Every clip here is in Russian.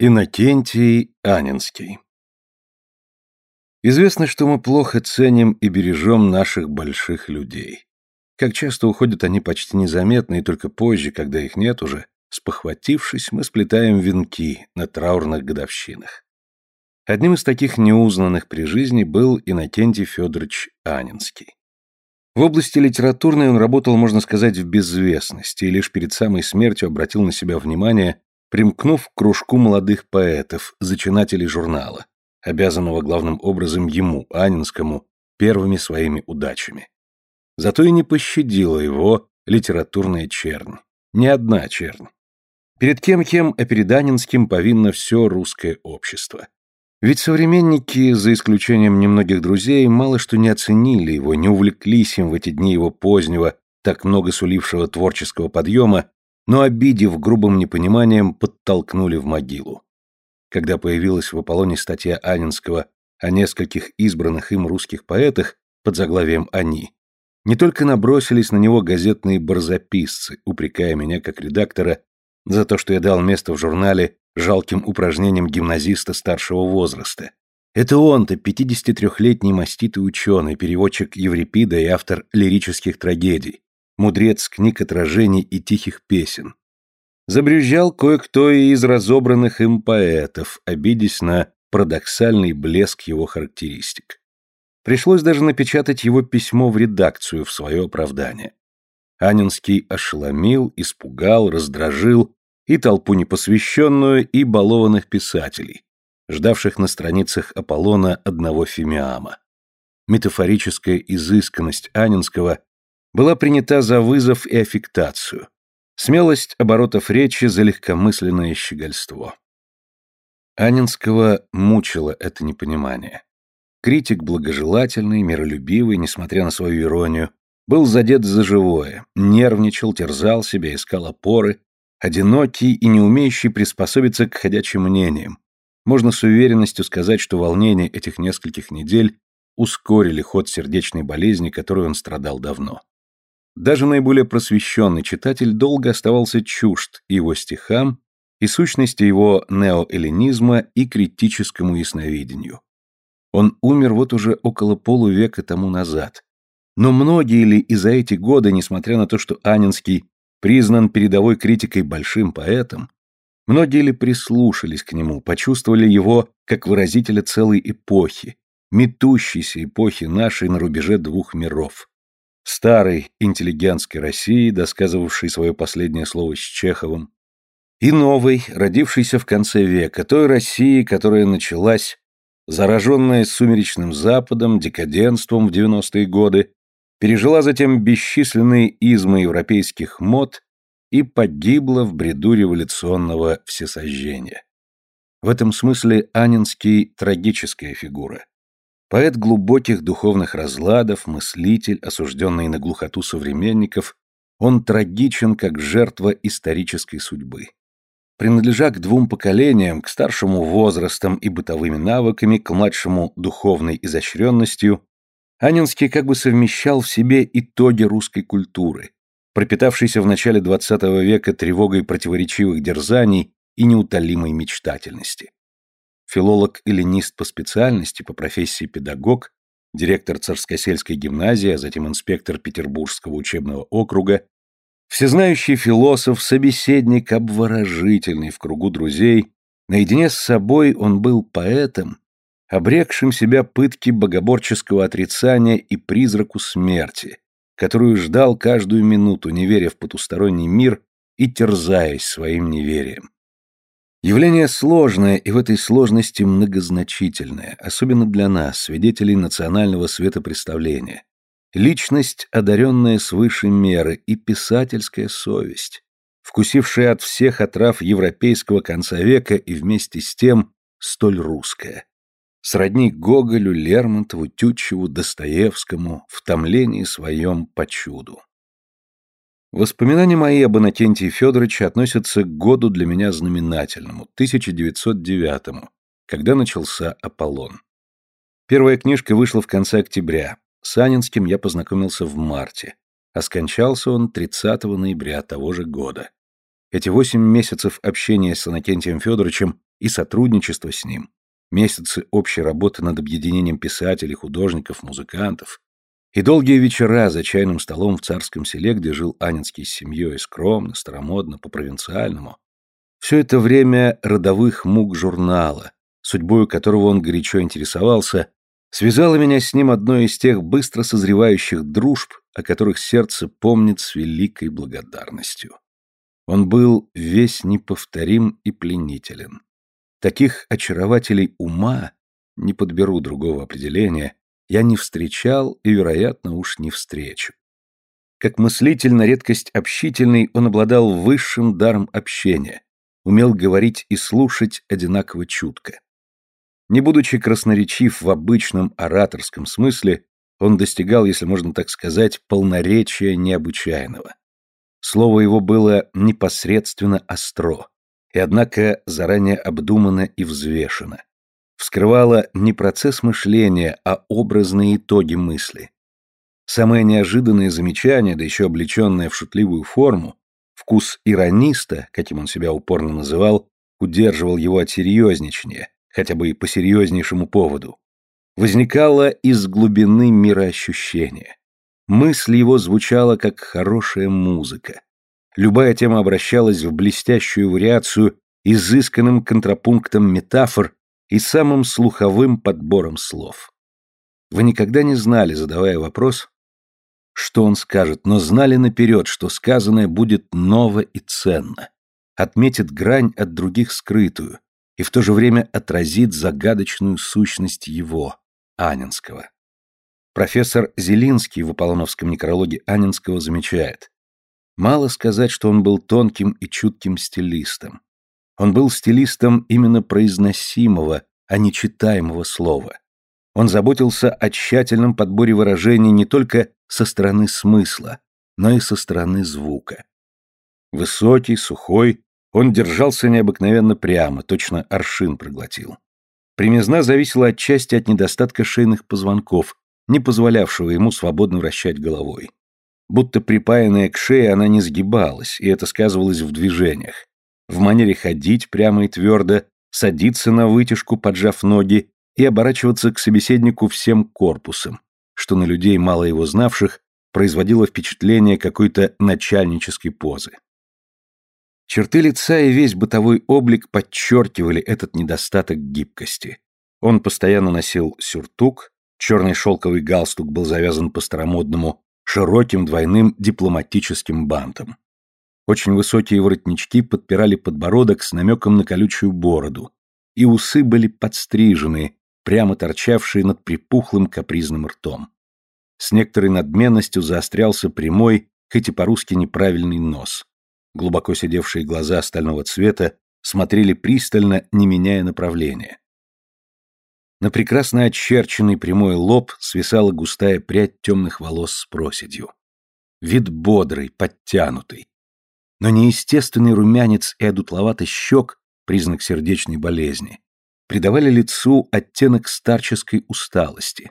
Иннокентий Анинский Известно, что мы плохо ценим и бережем наших больших людей. Как часто уходят они почти незаметно, и только позже, когда их нет уже, спохватившись, мы сплетаем венки на траурных годовщинах. Одним из таких неузнанных при жизни был Иннокентий Федорович Анинский. В области литературной он работал, можно сказать, в безвестности, и лишь перед самой смертью обратил на себя внимание примкнув к кружку молодых поэтов, зачинателей журнала, обязанного главным образом ему, Анинскому, первыми своими удачами. Зато и не пощадила его литературная чернь. Ни одна чернь. Перед кем-кем, а перед Анинским повинно все русское общество. Ведь современники, за исключением немногих друзей, мало что не оценили его, не увлеклись им в эти дни его позднего, так много сулившего творческого подъема, но, обидев грубым непониманием, подтолкнули в могилу. Когда появилась в Аполлоне статья Анинского о нескольких избранных им русских поэтах под заглавием «Они», не только набросились на него газетные барзаписцы, упрекая меня как редактора за то, что я дал место в журнале жалким упражнениям гимназиста старшего возраста. Это он-то, 53-летний маститый ученый, переводчик Еврипида и автор лирических трагедий, мудрец книг отражений и тихих песен. Забрюзжал кое-кто и из разобранных им поэтов, обидясь на парадоксальный блеск его характеристик. Пришлось даже напечатать его письмо в редакцию в свое оправдание. Анинский ошеломил, испугал, раздражил и толпу непосвященную, и балованных писателей, ждавших на страницах Аполлона одного фимиама. Метафорическая изысканность Анинского была принята за вызов и аффектацию, смелость оборотов речи за легкомысленное щегольство. Анинского мучило это непонимание. Критик благожелательный, миролюбивый, несмотря на свою иронию, был задет за живое, нервничал, терзал себя, искал опоры, одинокий и не умеющий приспособиться к ходячим мнениям. Можно с уверенностью сказать, что волнения этих нескольких недель ускорили ход сердечной болезни, которой он страдал давно. Даже наиболее просвещенный читатель долго оставался чужд его стихам и сущности его неоэллинизма и критическому ясновидению. Он умер вот уже около полувека тому назад. Но многие ли и за эти годы, несмотря на то, что Анинский признан передовой критикой большим поэтом, многие ли прислушались к нему, почувствовали его как выразителя целой эпохи, метущейся эпохи нашей на рубеже двух миров, старой интеллигентской России, досказывавшей свое последнее слово с Чеховым, и новой, родившейся в конце века, той России, которая началась, зараженная сумеречным Западом, декаденством в 90-е годы, пережила затем бесчисленные измы европейских мод и погибла в бреду революционного всесожжения. В этом смысле Анинский – трагическая фигура. Поэт глубоких духовных разладов, мыслитель, осужденный на глухоту современников, он трагичен как жертва исторической судьбы. Принадлежа к двум поколениям, к старшему возрастом и бытовыми навыками, к младшему духовной изощренностью, Анинский как бы совмещал в себе итоги русской культуры, пропитавшейся в начале XX века тревогой противоречивых дерзаний и неутолимой мечтательности филолог-эллинист по специальности, по профессии педагог, директор Царскосельской гимназии, а затем инспектор Петербургского учебного округа, всезнающий философ, собеседник, обворожительный в кругу друзей, наедине с собой он был поэтом, обрекшим себя пытки богоборческого отрицания и призраку смерти, которую ждал каждую минуту, не веря в потусторонний мир и терзаясь своим неверием. Явление сложное и в этой сложности многозначительное, особенно для нас, свидетелей национального светопредставления. Личность, одаренная свыше меры, и писательская совесть, вкусившая от всех отрав европейского конца века и вместе с тем столь русская. Сродни Гоголю, Лермонтову, Тютчеву, Достоевскому в томлении своем по чуду. Воспоминания мои об Иннокентии Федоровиче относятся к году для меня знаменательному, 1909 когда начался Аполлон. Первая книжка вышла в конце октября. С Анинским я познакомился в марте, а скончался он 30 ноября того же года. Эти восемь месяцев общения с Иннокентием Федоровичем и сотрудничества с ним, месяцы общей работы над объединением писателей, художников, музыкантов, и долгие вечера за чайным столом в царском селе, где жил Анинский с семьей, скромно, старомодно, по-провинциальному. Все это время родовых мук журнала, судьбою которого он горячо интересовался, связало меня с ним одной из тех быстро созревающих дружб, о которых сердце помнит с великой благодарностью. Он был весь неповторим и пленителен. Таких очарователей ума, не подберу другого определения, я не встречал и, вероятно, уж не встречу. Как мыслитель на редкость общительный, он обладал высшим даром общения, умел говорить и слушать одинаково чутко. Не будучи красноречив в обычном ораторском смысле, он достигал, если можно так сказать, полноречия необычайного. Слово его было непосредственно остро, и однако заранее обдумано и взвешено вскрывала не процесс мышления, а образные итоги мысли. Самое неожиданное замечание, да еще облеченное в шутливую форму, вкус ирониста, каким он себя упорно называл, удерживал его от серьезничания, хотя бы и по серьезнейшему поводу, возникало из глубины мироощущения. Мысль его звучала как хорошая музыка. Любая тема обращалась в блестящую вариацию изысканным контрапунктом метафор и самым слуховым подбором слов. Вы никогда не знали, задавая вопрос, что он скажет, но знали наперед, что сказанное будет ново и ценно, отметит грань от других скрытую и в то же время отразит загадочную сущность его, Анинского. Профессор Зелинский в Аполлоновском некрологе Анинского замечает, мало сказать, что он был тонким и чутким стилистом. Он был стилистом именно произносимого, а не читаемого слова. Он заботился о тщательном подборе выражений не только со стороны смысла, но и со стороны звука. Высокий, сухой, он держался необыкновенно прямо, точно аршин проглотил. Примизна зависела отчасти от недостатка шейных позвонков, не позволявшего ему свободно вращать головой. Будто припаянная к шее, она не сгибалась, и это сказывалось в движениях в манере ходить прямо и твердо, садиться на вытяжку, поджав ноги, и оборачиваться к собеседнику всем корпусом, что на людей, мало его знавших, производило впечатление какой-то начальнической позы. Черты лица и весь бытовой облик подчеркивали этот недостаток гибкости. Он постоянно носил сюртук, черный шелковый галстук был завязан по-старомодному, широким двойным дипломатическим бантом. Очень высокие воротнички подпирали подбородок с намеком на колючую бороду, и усы были подстрижены, прямо торчавшие над припухлым капризным ртом. С некоторой надменностью заострялся прямой, хоть и по-русски неправильный нос. Глубоко сидевшие глаза стального цвета смотрели пристально, не меняя направления. На прекрасно очерченный прямой лоб свисала густая прядь темных волос с проседью. Вид бодрый, подтянутый но неестественный румянец и одутловатость щек, признак сердечной болезни, придавали лицу оттенок старческой усталости.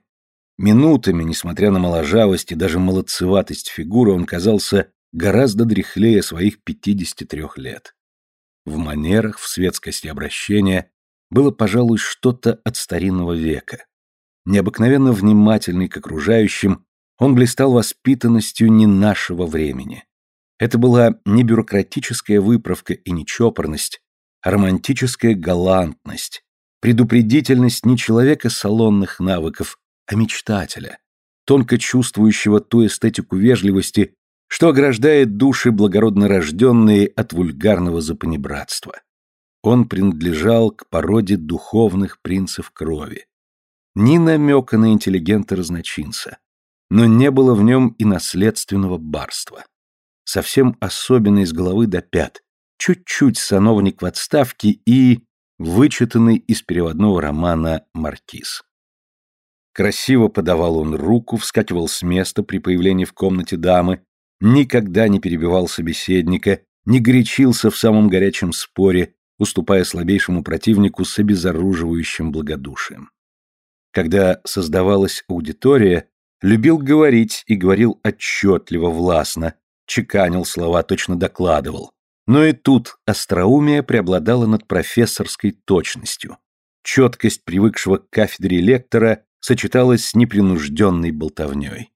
Минутами, несмотря на моложавость и даже молодцеватость фигуры, он казался гораздо дряхлее своих 53 лет. В манерах, в светскости обращения было, пожалуй, что-то от старинного века. Необыкновенно внимательный к окружающим, он блистал воспитанностью не нашего времени. Это была не бюрократическая выправка и не чопорность, а романтическая галантность, предупредительность не человека салонных навыков, а мечтателя, тонко чувствующего ту эстетику вежливости, что ограждает души благородно рожденные от вульгарного запанибратства. Он принадлежал к породе духовных принцев крови. Ни намека на интеллигента-разночинца, но не было в нем и наследственного барства совсем особенный с головы до пят, чуть-чуть сановник в отставке и вычитанный из переводного романа «Маркиз». Красиво подавал он руку, вскакивал с места при появлении в комнате дамы, никогда не перебивал собеседника, не горячился в самом горячем споре, уступая слабейшему противнику с обезоруживающим благодушием. Когда создавалась аудитория, любил говорить и говорил отчетливо, властно, чеканил слова, точно докладывал. Но и тут остроумие преобладало над профессорской точностью. Четкость привыкшего к кафедре лектора сочеталась с непринужденной болтовней.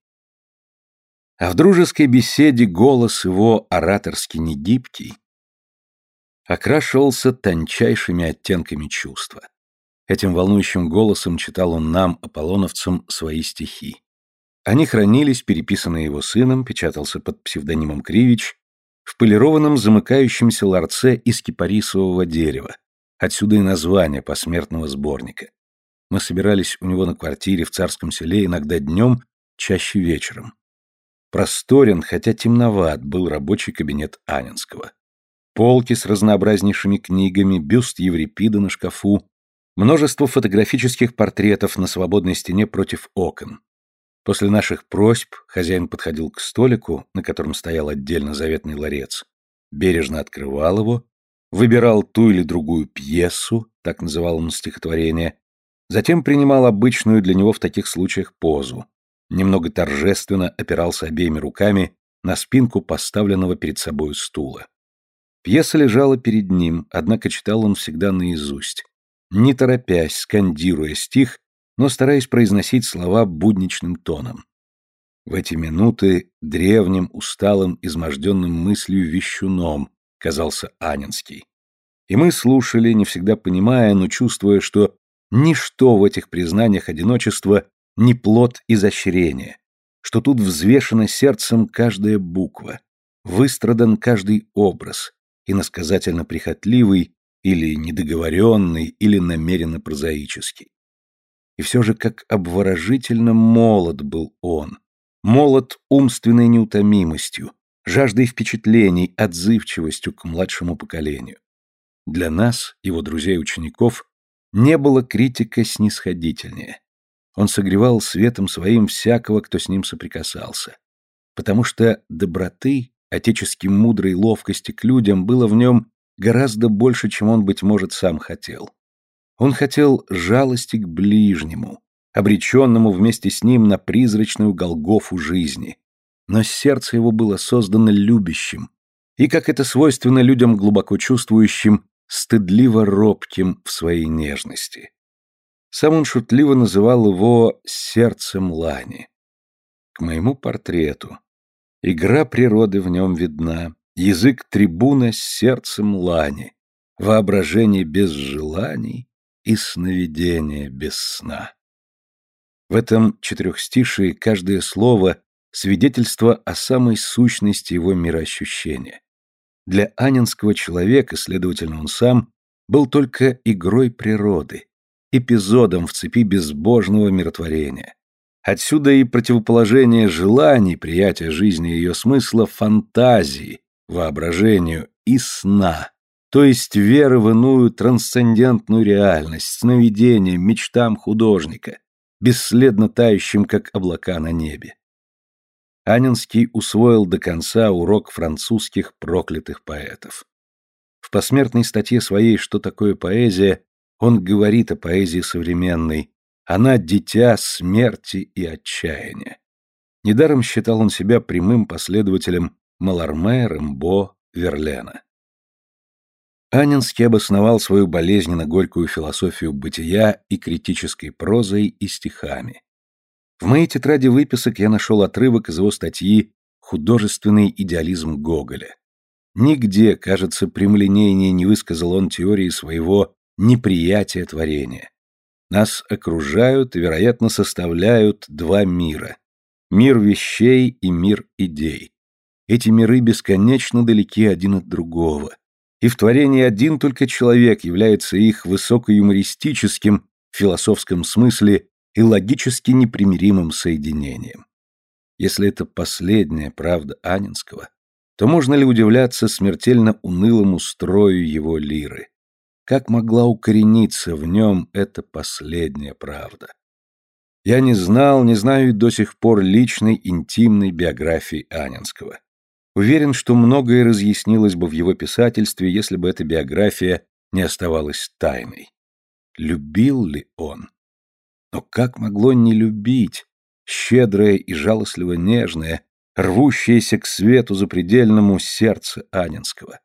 А в дружеской беседе голос его, ораторски негибкий, окрашивался тончайшими оттенками чувства. Этим волнующим голосом читал он нам, аполлоновцам, свои стихи. Они хранились, переписанные его сыном, печатался под псевдонимом Кривич, в полированном замыкающемся ларце из кипарисового дерева, отсюда и название посмертного сборника. Мы собирались у него на квартире в Царском селе иногда днем, чаще вечером. Просторен, хотя темноват, был рабочий кабинет Анинского. Полки с разнообразнейшими книгами, бюст Еврипида на шкафу, множество фотографических портретов на свободной стене против окон. После наших просьб хозяин подходил к столику, на котором стоял отдельно заветный ларец, бережно открывал его, выбирал ту или другую пьесу, так называл он стихотворение, затем принимал обычную для него в таких случаях позу, немного торжественно опирался обеими руками на спинку поставленного перед собою стула. Пьеса лежала перед ним, однако читал он всегда наизусть, не торопясь, скандируя стих, но стараясь произносить слова будничным тоном. В эти минуты древним, усталым, изможденным мыслью вещуном казался Анинский. И мы слушали, не всегда понимая, но чувствуя, что ничто в этих признаниях одиночества не плод изощрения, что тут взвешена сердцем каждая буква, выстрадан каждый образ, иносказательно прихотливый или недоговоренный, или намеренно прозаический. И все же как обворожительно молод был он, молод умственной неутомимостью, жаждой впечатлений, отзывчивостью к младшему поколению. Для нас, его друзей-учеников, не было критика снисходительнее. Он согревал светом своим всякого, кто с ним соприкасался. Потому что доброты, отечески мудрой ловкости к людям было в нем гораздо больше, чем он, быть может, сам хотел. Он хотел жалости к ближнему, обреченному вместе с ним на призрачную Голгофу жизни. Но сердце его было создано любящим, и, как это свойственно людям глубоко чувствующим, стыдливо робким в своей нежности. Сам он шутливо называл его «сердцем лани». К моему портрету. Игра природы в нем видна, язык трибуна с сердцем лани, воображение без желаний, и сновидение без сна. В этом четырехстишии каждое слово — свидетельство о самой сущности его мироощущения. Для анинского человека, следовательно, он сам, был только игрой природы, эпизодом в цепи безбожного миротворения. Отсюда и противоположение желаний, приятия жизни и ее смысла, фантазии, воображению и сна, то есть веры в иную трансцендентную реальность, сновидениям, мечтам художника, бесследно тающим, как облака на небе. Анинский усвоил до конца урок французских проклятых поэтов. В посмертной статье своей «Что такое поэзия» он говорит о поэзии современной. Она – дитя смерти и отчаяния. Недаром считал он себя прямым последователем Маларме, Рембо, Верлена. Анинский обосновал свою болезненно горькую философию бытия и критической прозой и стихами. В моей тетради выписок я нашел отрывок из его статьи «Художественный идеализм Гоголя». Нигде, кажется, прямолинейнее не высказал он теории своего неприятия творения. Нас окружают и, вероятно, составляют два мира. Мир вещей и мир идей. Эти миры бесконечно далеки один от другого и в творении один только человек является их высокоюмористическим, в философском смысле и логически непримиримым соединением. Если это последняя правда Анинского, то можно ли удивляться смертельно унылому строю его лиры? Как могла укорениться в нем эта последняя правда? Я не знал, не знаю и до сих пор личной интимной биографии Анинского. Уверен, что многое разъяснилось бы в его писательстве, если бы эта биография не оставалась тайной. Любил ли он? Но как могло не любить? Щедрое и жалостливо нежное, рвущееся к свету запредельному сердце Анинского.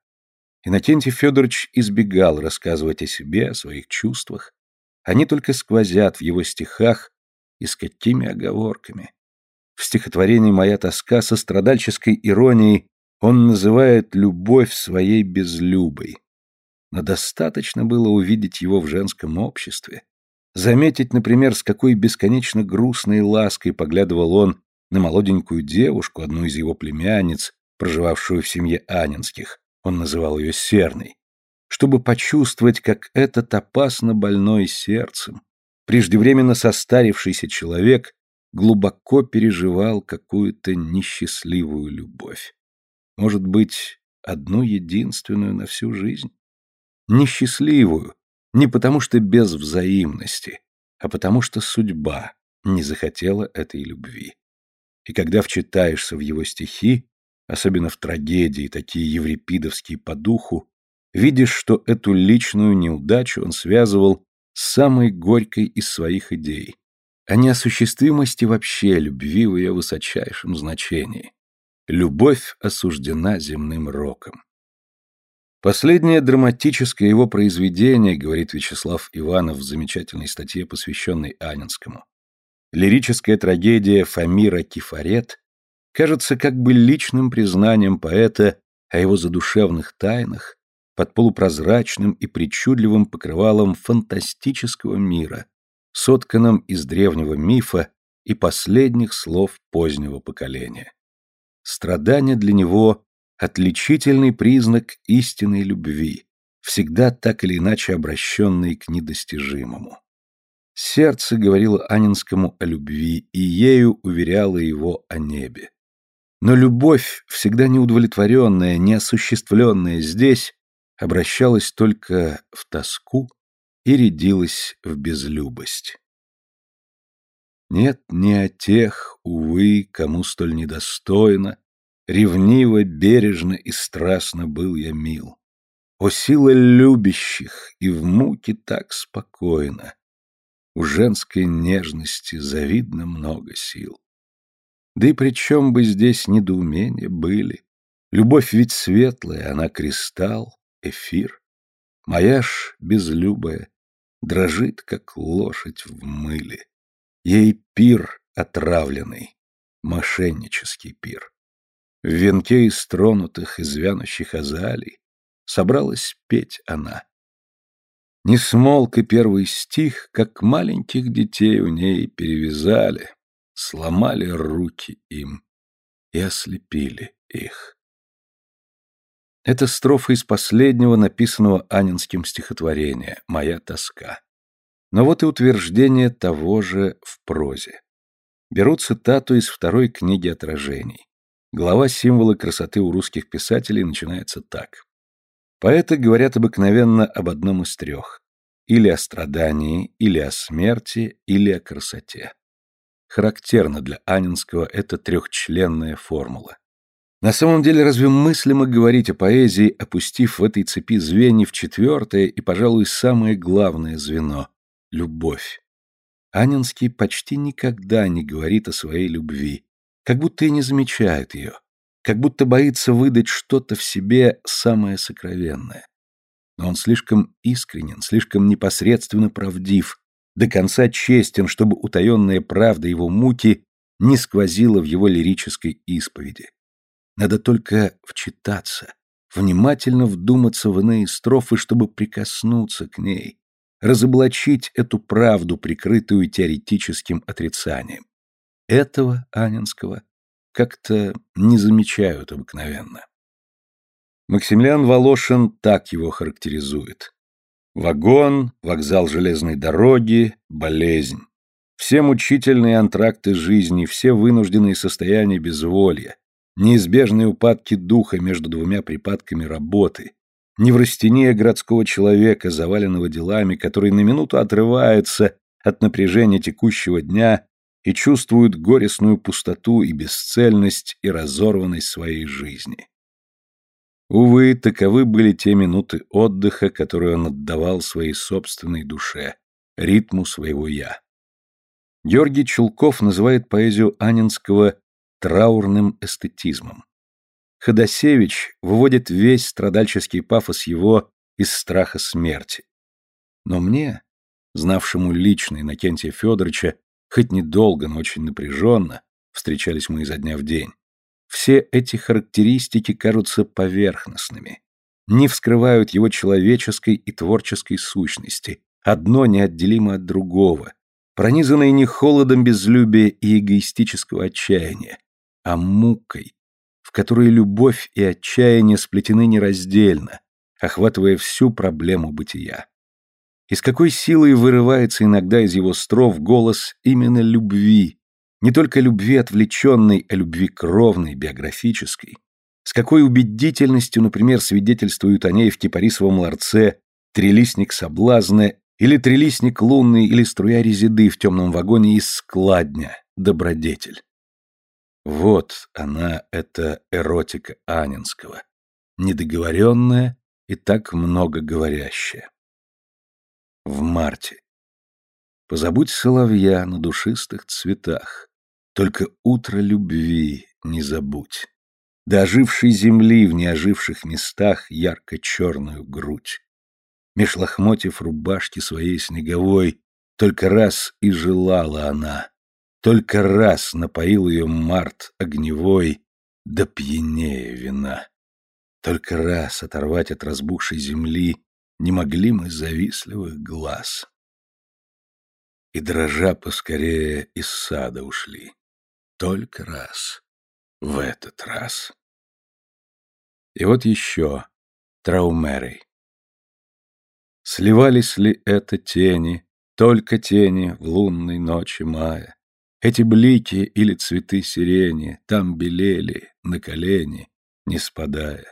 Иннокентий Федорович избегал рассказывать о себе, о своих чувствах. Они только сквозят в его стихах, и с какими оговорками. В стихотворении «Моя тоска» со страдальческой иронией он называет любовь своей безлюбой. Но достаточно было увидеть его в женском обществе, заметить, например, с какой бесконечно грустной лаской поглядывал он на молоденькую девушку, одну из его племянниц, проживавшую в семье Анинских, он называл ее Серной, чтобы почувствовать, как этот опасно больной сердцем, преждевременно состарившийся человек глубоко переживал какую-то несчастливую любовь. Может быть, одну единственную на всю жизнь? Несчастливую, не потому что без взаимности, а потому что судьба не захотела этой любви. И когда вчитаешься в его стихи, особенно в трагедии, такие еврипидовские по духу, видишь, что эту личную неудачу он связывал с самой горькой из своих идей, о неосуществимости вообще любви в ее высочайшем значении. Любовь осуждена земным роком. Последнее драматическое его произведение, говорит Вячеслав Иванов в замечательной статье, посвященной Анинскому, лирическая трагедия Фамира Кифарет кажется как бы личным признанием поэта о его задушевных тайнах под полупрозрачным и причудливым покрывалом фантастического мира, сотканным из древнего мифа и последних слов позднего поколения. Страдание для него – отличительный признак истинной любви, всегда так или иначе обращенной к недостижимому. Сердце говорило Анинскому о любви, и ею уверяло его о небе. Но любовь, всегда неудовлетворенная, неосуществленная здесь, обращалась только в тоску и рядилась в безлюбость. Нет, не о тех, увы, кому столь недостойно, ревниво, бережно и страстно был я мил. О сила любящих, и в муке так спокойно. У женской нежности завидно много сил. Да и при чем бы здесь недоумения были? Любовь ведь светлая, она кристалл, эфир. Моя ж безлюбая дрожит, как лошадь в мыле. Ей пир отравленный, мошеннический пир. В венке из тронутых, из вянущих азалий собралась петь она. Не смолк и первый стих, как маленьких детей у ней перевязали, сломали руки им и ослепили их. Это строфа из последнего написанного Анинским стихотворения «Моя тоска». Но вот и утверждение того же в прозе. Беру цитату из второй книги отражений. Глава «Символы красоты у русских писателей» начинается так. Поэты говорят обыкновенно об одном из трех. Или о страдании, или о смерти, или о красоте. Характерна для Анинского эта трехчленная формула. На самом деле, разве мыслимо говорить о поэзии, опустив в этой цепи звеньев четвертое и, пожалуй, самое главное звено — любовь? Анинский почти никогда не говорит о своей любви, как будто и не замечает ее, как будто боится выдать что-то в себе самое сокровенное. Но он слишком искренен, слишком непосредственно правдив, до конца честен, чтобы утаенная правда его муки не сквозила в его лирической исповеди. Надо только вчитаться, внимательно вдуматься в иные строфы, чтобы прикоснуться к ней, разоблачить эту правду, прикрытую теоретическим отрицанием. Этого Анинского как-то не замечают обыкновенно. Максимилиан Волошин так его характеризует. Вагон, вокзал железной дороги, болезнь. Все мучительные антракты жизни, все вынужденные состояния безволья, неизбежные упадки духа между двумя припадками работы, неврастения городского человека, заваленного делами, который на минуту отрывается от напряжения текущего дня и чувствует горестную пустоту и бесцельность и разорванность своей жизни. Увы, таковы были те минуты отдыха, которые он отдавал своей собственной душе, ритму своего «я». Георгий Чулков называет поэзию Анинского траурным эстетизмом. Ходосевич выводит весь страдальческий пафос его из страха смерти. Но мне, знавшему лично Иннокентия Федоровича, хоть недолго, но очень напряженно, встречались мы изо дня в день, все эти характеристики кажутся поверхностными, не вскрывают его человеческой и творческой сущности, одно неотделимо от другого, пронизанное не холодом безлюбия и эгоистического отчаяния, а мукой, в которой любовь и отчаяние сплетены нераздельно, охватывая всю проблему бытия. И с какой силой вырывается иногда из его стров голос именно любви, не только любви отвлеченной, а любви кровной, биографической. С какой убедительностью, например, свидетельствуют о ней в кипарисовом ларце трилистник соблазна или трилистник лунный или струя резиды в темном вагоне из складня, добродетель. Вот она, эта эротика Анинского, недоговоренная и так много говорящая. В марте. Позабудь соловья на душистых цветах, только утро любви не забудь. До ожившей земли в неоживших местах ярко-черную грудь. Меж лохмотьев рубашки своей снеговой только раз и желала она, только раз напоил ее март огневой, да пьянее вина. Только раз оторвать от разбухшей земли не могли мы завистливых глаз. И дрожа поскорее из сада ушли. Только раз. В этот раз. И вот еще. Траумерой. Сливались ли это тени, только тени в лунной ночи мая? Эти блики или цветы сирени там белели на колени, не спадая.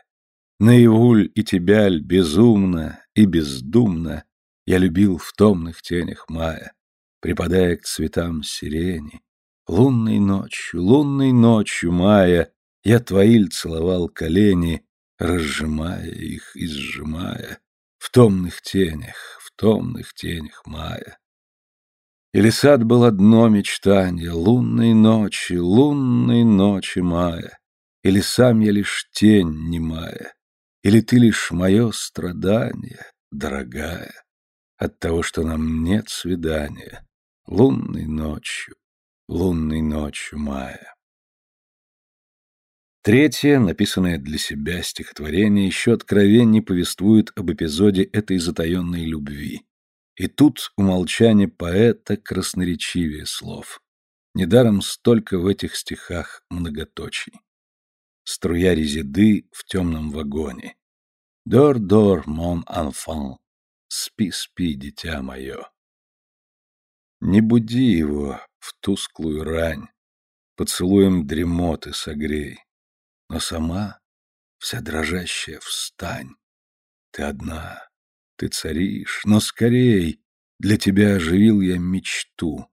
Наивуль и тебяль безумно и бездумно Я любил в томных тенях мая, Припадая к цветам сирени. Лунной ночью, лунной ночью мая Я твоиль целовал колени, Разжимая их и сжимая, В томных тенях, в томных тенях мая. Или сад был одно мечтание Лунной ночи, лунной ночи мая, Или сам я лишь тень немая, или ты лишь мое страдание, дорогая, от того, что нам нет свидания, лунной ночью, лунной ночью мая. Третье, написанное для себя стихотворение, еще откровеннее повествует об эпизоде этой затаенной любви. И тут умолчание поэта красноречивее слов. Недаром столько в этих стихах многоточий струя резиды в темном вагоне. Дор-дор, мон анфан, спи, спи, дитя мое. Не буди его в тусклую рань, поцелуем дремоты согрей, но сама, вся дрожащая, встань. Ты одна, ты царишь, но скорей, для тебя оживил я мечту,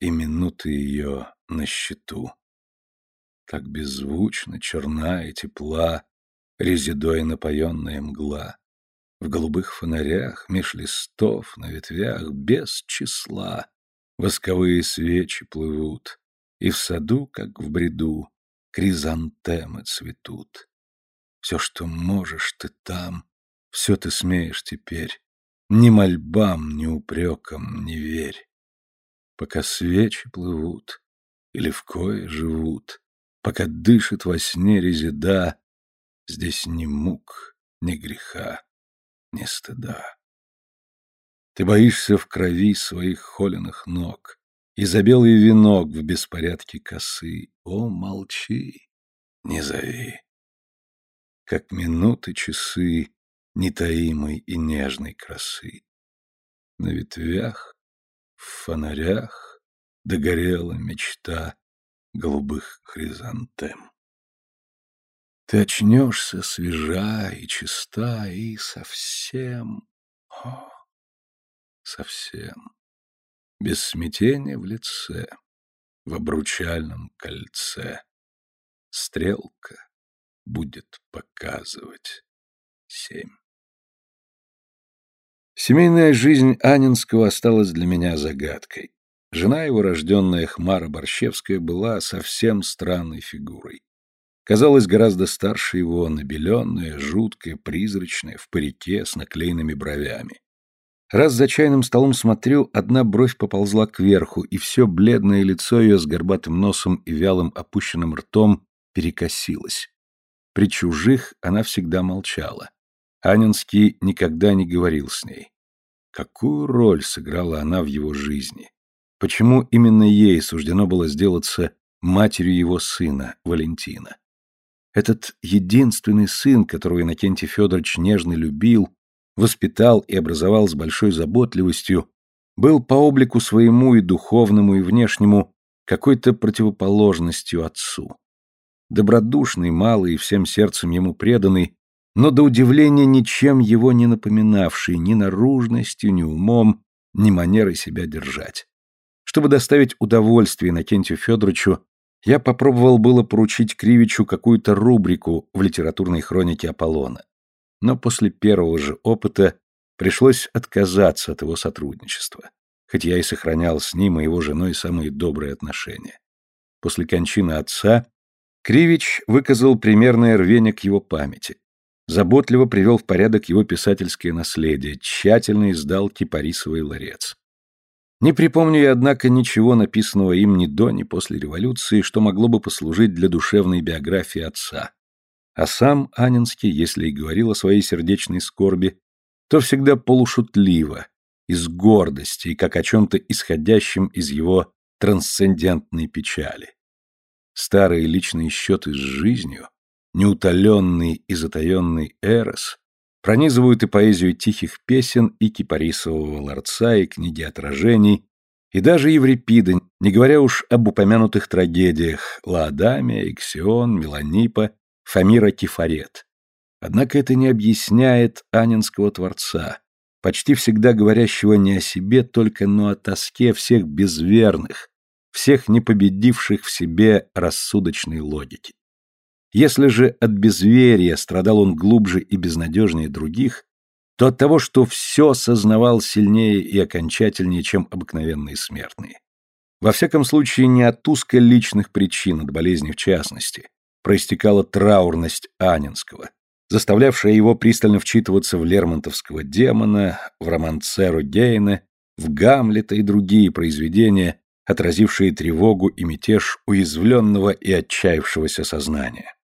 и минуты ее на счету. Так беззвучно, черна и тепла, резидой напоенная мгла. В голубых фонарях, меж листов, на ветвях, без числа, восковые свечи плывут, и в саду, как в бреду, кризантемы цветут. Все, что можешь ты там, все ты смеешь теперь, ни мольбам, ни упрекам не верь. Пока свечи плывут или в кое живут, пока дышит во сне резида, здесь ни мук, ни греха, ни стыда. Ты боишься в крови своих холеных ног, и за белый венок в беспорядке косы. О, молчи, не зови. Как минуты часы нетаимой и нежной красы. На ветвях, в фонарях догорела мечта голубых хризантем. Ты очнешься свежа и чиста, и совсем, о, совсем, без смятения в лице, в обручальном кольце. Стрелка будет показывать семь. Семейная жизнь Анинского осталась для меня загадкой. Жена его, рожденная Хмара Борщевская, была совсем странной фигурой. казалась гораздо старше его, набеленная, жуткая, призрачная, в парике, с наклеенными бровями. Раз за чайным столом смотрю, одна бровь поползла кверху, и все бледное лицо ее с горбатым носом и вялым опущенным ртом перекосилось. При чужих она всегда молчала. Анинский никогда не говорил с ней. Какую роль сыграла она в его жизни? Почему именно ей суждено было сделаться матерью его сына, Валентина? Этот единственный сын, которого Иннокентий Федорович нежно любил, воспитал и образовал с большой заботливостью, был по облику своему и духовному, и внешнему какой-то противоположностью отцу. Добродушный, малый и всем сердцем ему преданный, но до удивления ничем его не напоминавший ни наружностью, ни умом, ни манерой себя держать. Чтобы доставить удовольствие Иннокентию Федоровичу, я попробовал было поручить Кривичу какую-то рубрику в литературной хронике Аполлона. Но после первого же опыта пришлось отказаться от его сотрудничества, хоть я и сохранял с ним и его женой самые добрые отношения. После кончины отца Кривич выказал примерное рвение к его памяти, заботливо привел в порядок его писательское наследие, тщательно издал кипарисовый ларец. Не припомню я, однако, ничего написанного им ни до, ни после революции, что могло бы послужить для душевной биографии отца. А сам Анинский, если и говорил о своей сердечной скорби, то всегда полушутливо, из гордости и как о чем-то исходящем из его трансцендентной печали. Старые личные счеты с жизнью, неутоленный и затаенный Эрос пронизывают и поэзию тихих песен, и кипарисового ларца, и книги отражений, и даже Еврипида, не говоря уж об упомянутых трагедиях Лаодамия, Иксион, Меланипа, Фамира Кефарет. Однако это не объясняет Анинского творца, почти всегда говорящего не о себе только, но о тоске всех безверных, всех не победивших в себе рассудочной логики. Если же от безверия страдал он глубже и безнадежнее других, то от того, что все сознавал сильнее и окончательнее, чем обыкновенные смертные. Во всяком случае, не от узко личных причин, от болезни в частности, проистекала траурность Анинского, заставлявшая его пристально вчитываться в Лермонтовского демона, в романцеру Гейна, в Гамлета и другие произведения, отразившие тревогу и мятеж уязвленного и отчаявшегося сознания.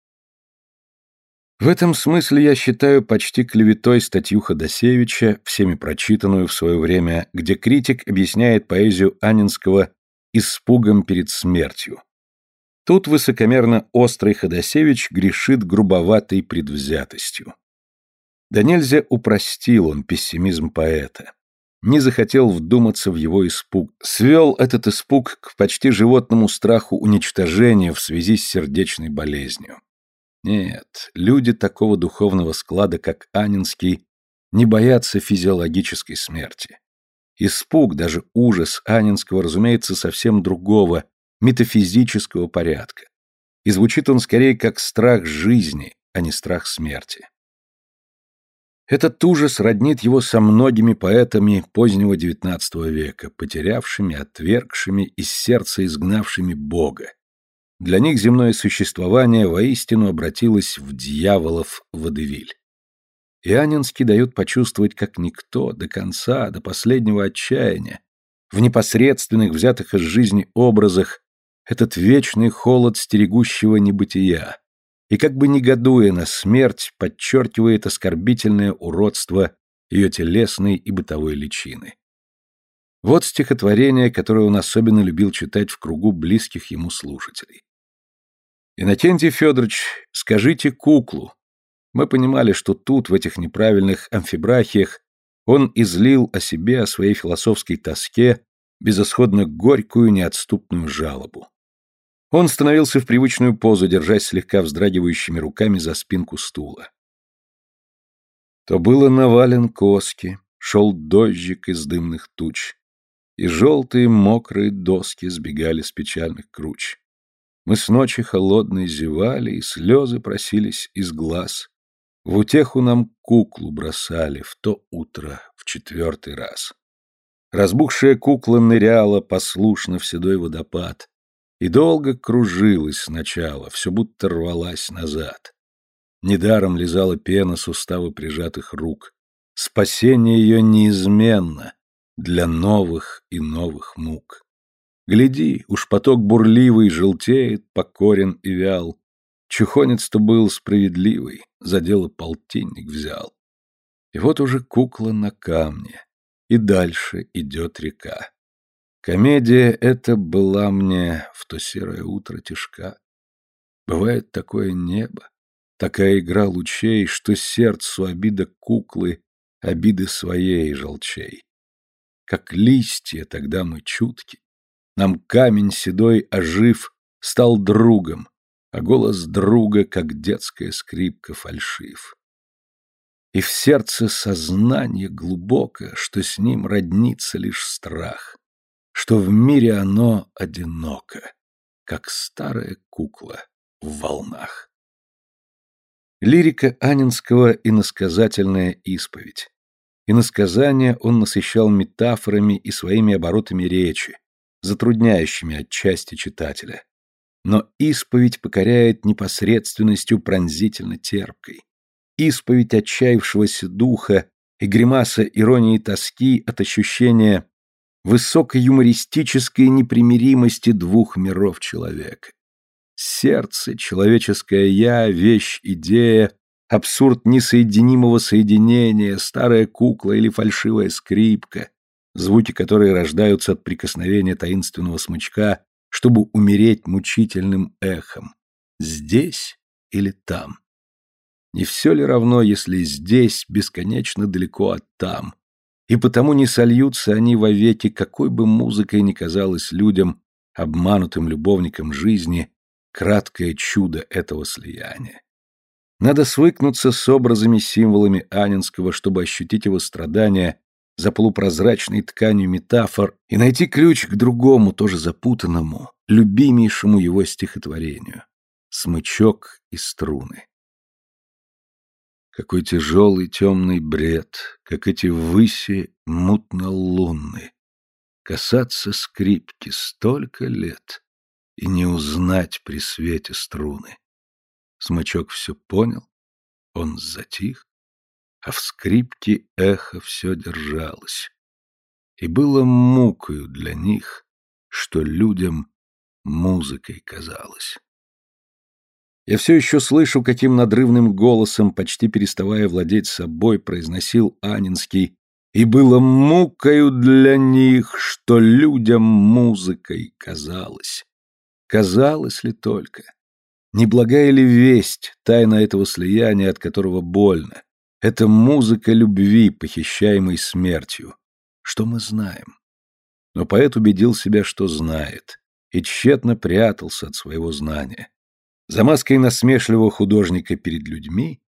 В этом смысле я считаю почти клеветой статью Ходосевича, всеми прочитанную в свое время, где критик объясняет поэзию Анинского испугом перед смертью. Тут высокомерно острый Ходосевич грешит грубоватой предвзятостью. Да нельзя упростил он пессимизм поэта. Не захотел вдуматься в его испуг. Свел этот испуг к почти животному страху уничтожения в связи с сердечной болезнью. Нет, люди такого духовного склада, как Анинский, не боятся физиологической смерти. Испуг, даже ужас Анинского, разумеется, совсем другого, метафизического порядка. И звучит он скорее как страх жизни, а не страх смерти. Этот ужас роднит его со многими поэтами позднего XIX века, потерявшими, отвергшими, из сердца изгнавшими Бога, для них земное существование воистину обратилось в дьяволов водевиль. Ианинский дает почувствовать как никто, до конца, до последнего отчаяния, в непосредственных, взятых из жизни образах, этот вечный холод стерегущего небытия, и как бы негодуя на смерть, подчеркивает оскорбительное уродство ее телесной и бытовой личины. Вот стихотворение, которое он особенно любил читать в кругу близких ему слушателей. Иннокентий Федорович, скажите куклу. Мы понимали, что тут, в этих неправильных амфибрахиях, он излил о себе, о своей философской тоске, безысходно горькую, неотступную жалобу. Он становился в привычную позу, держась слегка вздрагивающими руками за спинку стула. То было навален коски, шел дождик из дымных туч, и желтые мокрые доски сбегали с печальных круч. Мы с ночи холодной зевали, и слезы просились из глаз. В утеху нам куклу бросали в то утро в четвертый раз. Разбухшая кукла ныряла послушно в седой водопад, И долго кружилась сначала, все будто рвалась назад. Недаром лизала пена суставы прижатых рук. Спасение ее неизменно для новых и новых мук. Гляди, уж поток бурливый желтеет, покорен и вял. Чухонец-то был справедливый, за дело полтинник взял. И вот уже кукла на камне, и дальше идет река. Комедия эта была мне в то серое утро тяжка. Бывает такое небо, такая игра лучей, что сердцу обида куклы, обиды своей желчей. Как листья тогда мы чутки, нам камень седой, ожив, стал другом, а голос друга, как детская скрипка, фальшив. И в сердце сознание глубоко, что с ним роднится лишь страх что в мире оно одиноко, как старая кукла в волнах. Лирика Анинского – иносказательная исповедь. Иносказание он насыщал метафорами и своими оборотами речи, затрудняющими отчасти читателя. Но исповедь покоряет непосредственностью пронзительно терпкой. Исповедь отчаявшегося духа и гримаса иронии тоски от ощущения высокой юмористической непримиримости двух миров человека. Сердце, человеческое «я», вещь, идея, абсурд несоединимого соединения, старая кукла или фальшивая скрипка, звуки которой рождаются от прикосновения таинственного смычка, чтобы умереть мучительным эхом. Здесь или там? Не все ли равно, если здесь бесконечно далеко от там, и потому не сольются они вовеки, какой бы музыкой ни казалось людям, обманутым любовникам жизни, краткое чудо этого слияния. Надо свыкнуться с образами, символами Анинского, чтобы ощутить его страдания за полупрозрачной тканью метафор и найти ключ к другому, тоже запутанному, любимейшему его стихотворению — смычок и струны. Какой тяжелый темный бред, как эти выси мутно-лунны. Касаться скрипки столько лет и не узнать при свете струны. Смычок все понял, он затих, а в скрипке эхо все держалось. И было мукою для них, что людям музыкой казалось. Я все еще слышу, каким надрывным голосом, почти переставая владеть собой, произносил Анинский, и было мукою для них, что людям музыкой казалось. Казалось ли только? Неблагая ли весть, тайна этого слияния, от которого больно? Это музыка любви, похищаемой смертью. Что мы знаем? Но поэт убедил себя, что знает, и тщетно прятался от своего знания за маской насмешливого художника перед людьми,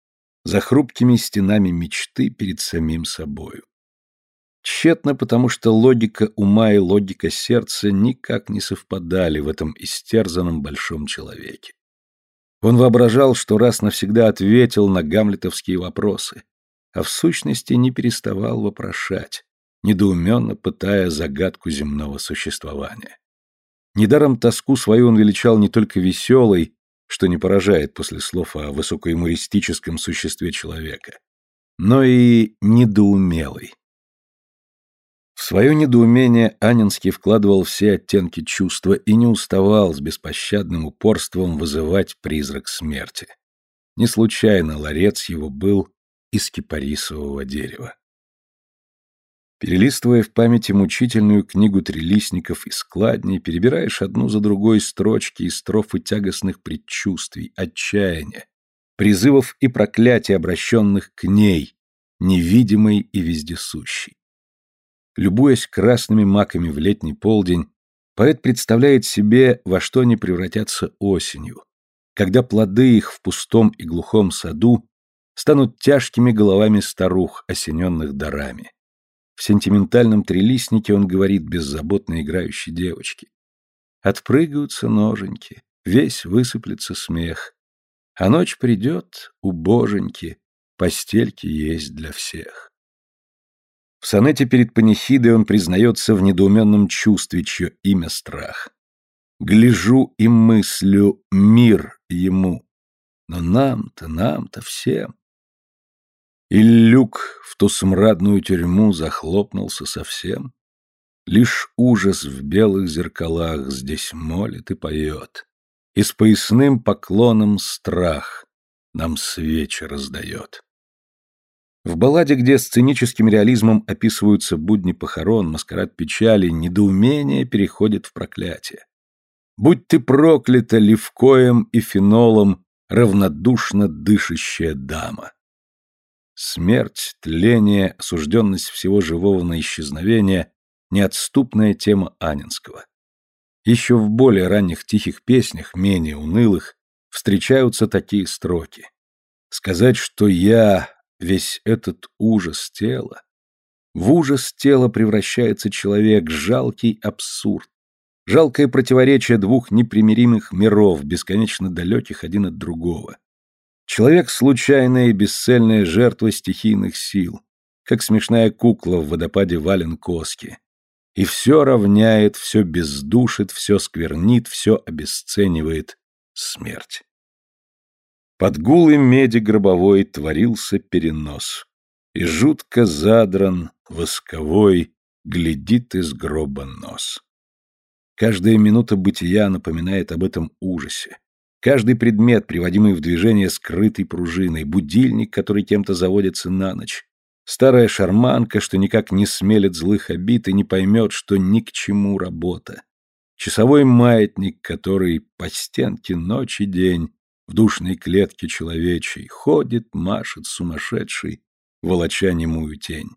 за хрупкими стенами мечты перед самим собою. Тщетно, потому что логика ума и логика сердца никак не совпадали в этом истерзанном большом человеке. Он воображал, что раз навсегда ответил на гамлетовские вопросы, а в сущности не переставал вопрошать, недоуменно пытая загадку земного существования. Недаром тоску свою он величал не только веселой, что не поражает после слов о высокоюмористическом существе человека, но и недоумелый. Свое недоумение Анинский вкладывал все оттенки чувства и не уставал с беспощадным упорством вызывать призрак смерти. Не случайно ларец его был из кипарисового дерева. Перелистывая в памяти мучительную книгу трилистников и складней, перебираешь одну за другой строчки и строфы тягостных предчувствий, отчаяния, призывов и проклятий, обращенных к ней, невидимой и вездесущей. Любуясь красными маками в летний полдень, поэт представляет себе, во что они превратятся осенью, когда плоды их в пустом и глухом саду станут тяжкими головами старух, осененных дарами. В сентиментальном трилистнике он говорит беззаботно играющей девочке. Отпрыгаются ноженьки, весь высыплется смех. А ночь придет, у боженьки, постельки есть для всех. В сонете перед панихидой он признается в недоуменном чувстве, чье имя страх. Гляжу и мыслю мир ему. Но нам-то, нам-то всем. И люк в ту смрадную тюрьму захлопнулся совсем. Лишь ужас в белых зеркалах здесь молит и поет. И с поясным поклоном страх нам свечи раздает. В балладе, где сценическим реализмом описываются будни похорон, маскарад печали, недоумение переходит в проклятие. Будь ты проклята левкоем и фенолом, равнодушно дышащая дама. Смерть, тление, осужденность всего живого на исчезновение – неотступная тема Анинского. Еще в более ранних тихих песнях, менее унылых, встречаются такие строки. Сказать, что я весь этот ужас тела. В ужас тела превращается человек, жалкий абсурд. Жалкое противоречие двух непримиримых миров, бесконечно далеких один от другого. Человек — случайная и бесцельная жертва стихийных сил, как смешная кукла в водопаде вален коски. И все равняет, все бездушит, все сквернит, все обесценивает смерть. Под гулой меди гробовой творился перенос, и жутко задран, восковой, глядит из гроба нос. Каждая минута бытия напоминает об этом ужасе. Каждый предмет, приводимый в движение скрытой пружиной, будильник, который кем-то заводится на ночь, старая шарманка, что никак не смелит злых обид и не поймет, что ни к чему работа, часовой маятник, который по стенке ночь и день в душной клетке человечей ходит, машет сумасшедший, волоча немую тень.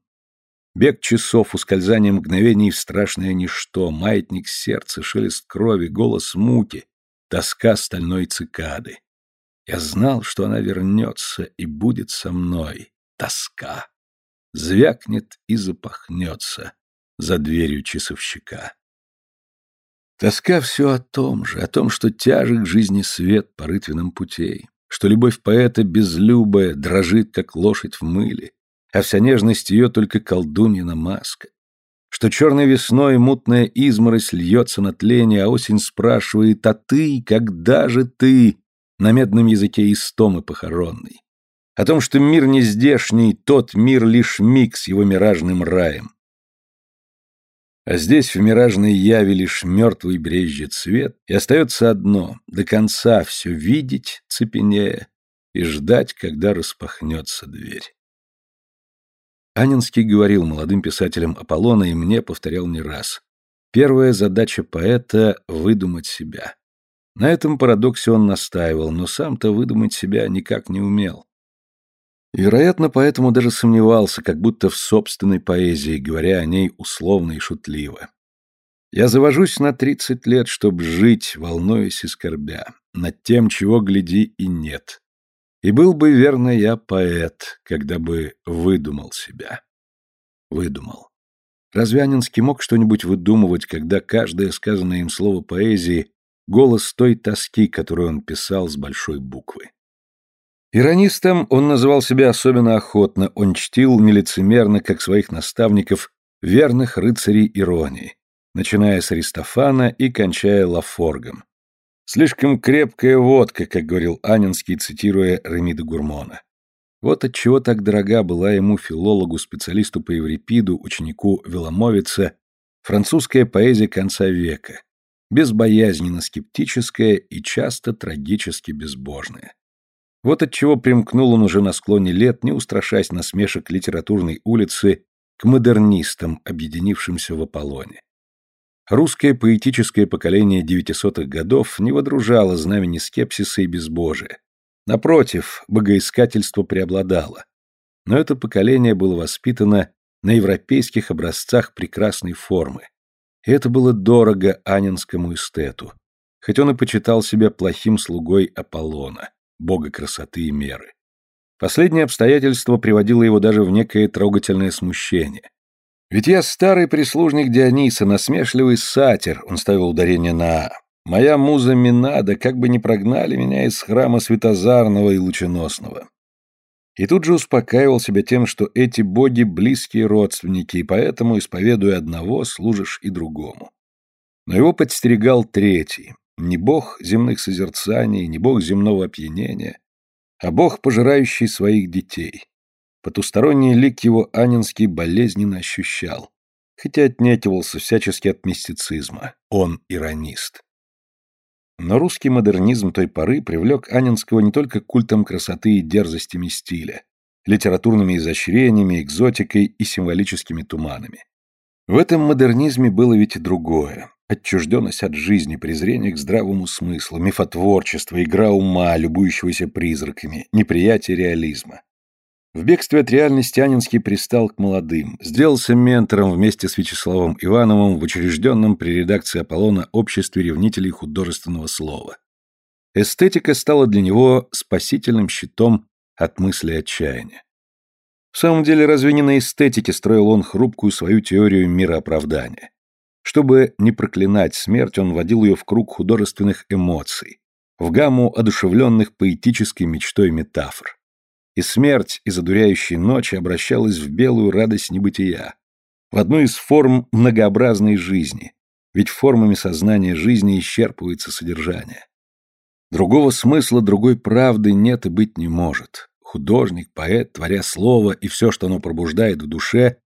Бег часов, ускользание мгновений страшное ничто, маятник сердца, шелест крови, голос муки, тоска стальной цикады. Я знал, что она вернется и будет со мной. Тоска. Звякнет и запахнется за дверью часовщика. Тоска все о том же, о том, что тяжек жизни свет по рытвинам путей, что любовь поэта безлюбая дрожит, как лошадь в мыле, а вся нежность ее только колдуньина маска. Что черной весной мутная изморозь льется на тление, а осень спрашивает, а ты, когда же ты, на медном языке истомы похоронный? О том, что мир не здешний, тот мир лишь миг с его миражным раем. А здесь в миражной яве лишь мертвый брезжит свет, и остается одно — до конца все видеть, цепенея, и ждать, когда распахнется дверь. Анинский говорил молодым писателям Аполлона и мне повторял не раз. Первая задача поэта — выдумать себя. На этом парадоксе он настаивал, но сам-то выдумать себя никак не умел. Вероятно, поэтому даже сомневался, как будто в собственной поэзии, говоря о ней условно и шутливо. Я завожусь на тридцать лет, чтобы жить, волнуясь и скорбя, над тем, чего гляди и нет. И был бы, верно, я поэт, когда бы выдумал себя. Выдумал. Разве Анинский мог что-нибудь выдумывать, когда каждое сказанное им слово поэзии — голос той тоски, которую он писал с большой буквы? Иронистом он называл себя особенно охотно, он чтил нелицемерно, как своих наставников, верных рыцарей иронии, начиная с Аристофана и кончая Лафоргом. Слишком крепкая водка, как говорил Анинский, цитируя Ремида Гурмона. Вот отчего так дорога была ему, филологу, специалисту по Еврипиду, ученику Веломовица, французская поэзия конца века, безбоязненно скептическая и часто трагически безбожная. Вот отчего примкнул он уже на склоне лет, не устрашаясь насмешек литературной улицы, к модернистам, объединившимся в Аполлоне. Русское поэтическое поколение девятисотых годов не водружало знамени скепсиса и безбожия. Напротив, богоискательство преобладало. Но это поколение было воспитано на европейских образцах прекрасной формы. И это было дорого анинскому эстету, хоть он и почитал себя плохим слугой Аполлона, бога красоты и меры. Последнее обстоятельство приводило его даже в некое трогательное смущение. Ведь я старый прислужник Диониса, насмешливый сатир, он ставил ударение на «а». Моя муза Минада как бы не прогнали меня из храма Святозарного и Лученосного. И тут же успокаивал себя тем, что эти боги близкие родственники, и поэтому, исповедуя одного, служишь и другому. Но его подстерегал третий, не бог земных созерцаний, не бог земного опьянения, а бог, пожирающий своих детей. Потусторонний лик его Анинский болезненно ощущал, хотя отнекивался всячески от мистицизма. Он иронист. Но русский модернизм той поры привлек Анинского не только культом красоты и дерзостями стиля, литературными изощрениями, экзотикой и символическими туманами. В этом модернизме было ведь другое. Отчужденность от жизни, презрение к здравому смыслу, мифотворчество, игра ума, любующегося призраками, неприятие реализма. В бегстве от реальности Анинский пристал к молодым, сделался ментором вместе с Вячеславом Ивановым в учрежденном при редакции Аполлона обществе ревнителей художественного слова. Эстетика стала для него спасительным щитом от мысли отчаяния. В самом деле, разве не на эстетике строил он хрупкую свою теорию мирооправдания? Чтобы не проклинать смерть, он вводил ее в круг художественных эмоций, в гамму одушевленных поэтической мечтой метафор и смерть из одуряющей ночи обращалась в белую радость небытия, в одну из форм многообразной жизни, ведь формами сознания жизни исчерпывается содержание. Другого смысла, другой правды нет и быть не может. Художник, поэт, творя слово и все, что оно пробуждает в душе,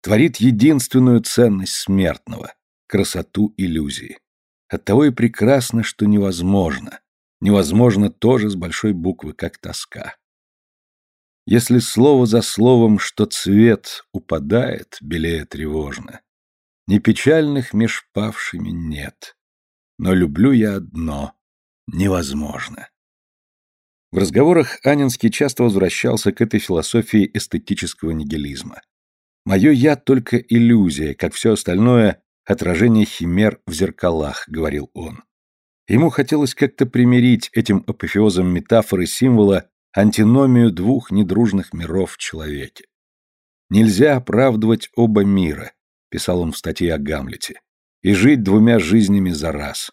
творит единственную ценность смертного — красоту иллюзии. Оттого и прекрасно, что невозможно. Невозможно тоже с большой буквы, как тоска. Если слово за словом, что цвет упадает, белее тревожно, Ни печальных меж павшими нет, но люблю я одно — невозможно. В разговорах Анинский часто возвращался к этой философии эстетического нигилизма. «Мое «я» только иллюзия, как все остальное — отражение химер в зеркалах», — говорил он. Ему хотелось как-то примирить этим апофеозом метафоры символа антиномию двух недружных миров в человеке. «Нельзя оправдывать оба мира», — писал он в статье о Гамлете, «и жить двумя жизнями за раз.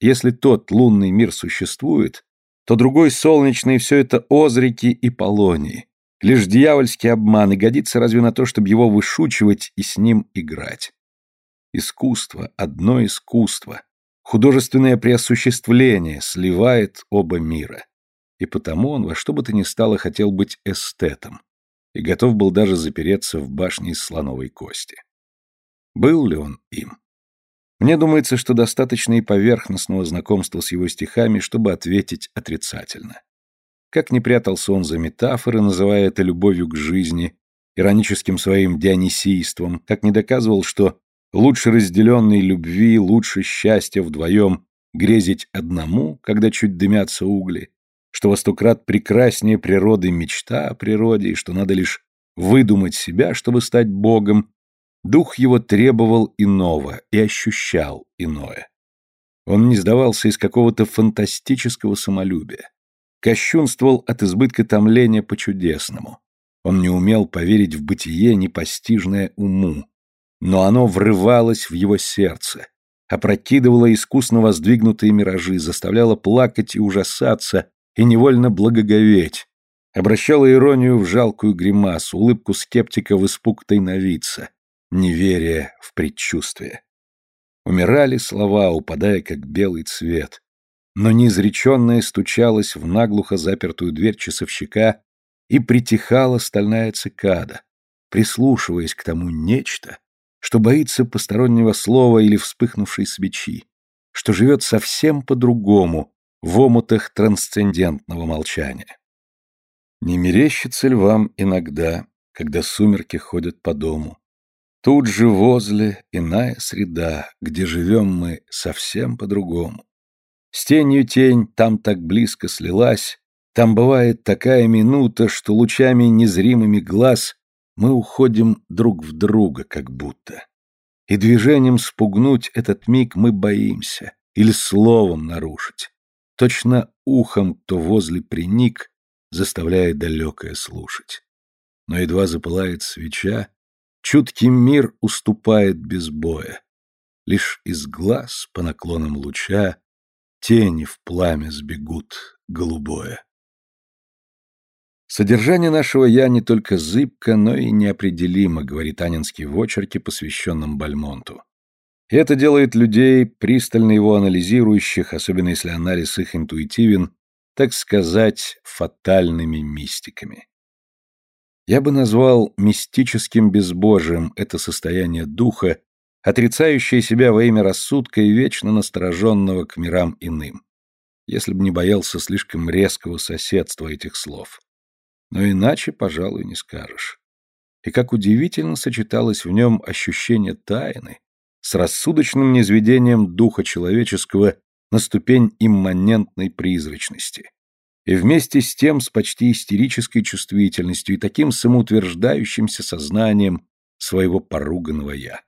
Если тот лунный мир существует, то другой солнечный все это озрики и полонии. Лишь дьявольский обман и годится разве на то, чтобы его вышучивать и с ним играть. Искусство, одно искусство, художественное преосуществление сливает оба мира и потому он во что бы то ни стало хотел быть эстетом и готов был даже запереться в башне из слоновой кости. Был ли он им? Мне думается, что достаточно и поверхностного знакомства с его стихами, чтобы ответить отрицательно. Как не прятался он за метафоры, называя это любовью к жизни, ироническим своим дионисийством, как не доказывал, что лучше разделенной любви, лучше счастья вдвоем грезить одному, когда чуть дымятся угли, что во сто крат прекраснее природы мечта о природе, и что надо лишь выдумать себя, чтобы стать Богом, дух его требовал иного и ощущал иное. Он не сдавался из какого-то фантастического самолюбия, кощунствовал от избытка томления по чудесному. Он не умел поверить в бытие, непостижное уму, но оно врывалось в его сердце, опрокидывало искусно воздвигнутые миражи, заставляло плакать и ужасаться и невольно благоговеть, обращала иронию в жалкую гримасу, улыбку скептика в испуг тайновидца, неверие в предчувствие. Умирали слова, упадая как белый цвет, но неизреченное стучалось в наглухо запертую дверь часовщика и притихала стальная цикада, прислушиваясь к тому нечто, что боится постороннего слова или вспыхнувшей свечи, что живет совсем по-другому, в омутах трансцендентного молчания. Не мерещится ли вам иногда, когда сумерки ходят по дому? Тут же возле иная среда, где живем мы совсем по-другому. С тенью тень там так близко слилась, там бывает такая минута, что лучами незримыми глаз мы уходим друг в друга как будто. И движением спугнуть этот миг мы боимся или словом нарушить. Точно ухом кто возле приник, заставляя далекое слушать. Но едва запылает свеча, чуткий мир уступает без боя. Лишь из глаз по наклонам луча тени в пламя сбегут голубое. Содержание нашего «я» не только зыбко, но и неопределимо, говорит Анинский в очерке, посвященном Бальмонту. И это делает людей, пристально его анализирующих, особенно если анализ их интуитивен, так сказать, фатальными мистиками. Я бы назвал мистическим безбожием это состояние духа, отрицающее себя во имя рассудка и вечно настороженного к мирам иным, если бы не боялся слишком резкого соседства этих слов. Но иначе, пожалуй, не скажешь. И как удивительно сочеталось в нем ощущение тайны с рассудочным низведением духа человеческого на ступень имманентной призрачности и вместе с тем с почти истерической чувствительностью и таким самоутверждающимся сознанием своего поруганного «я».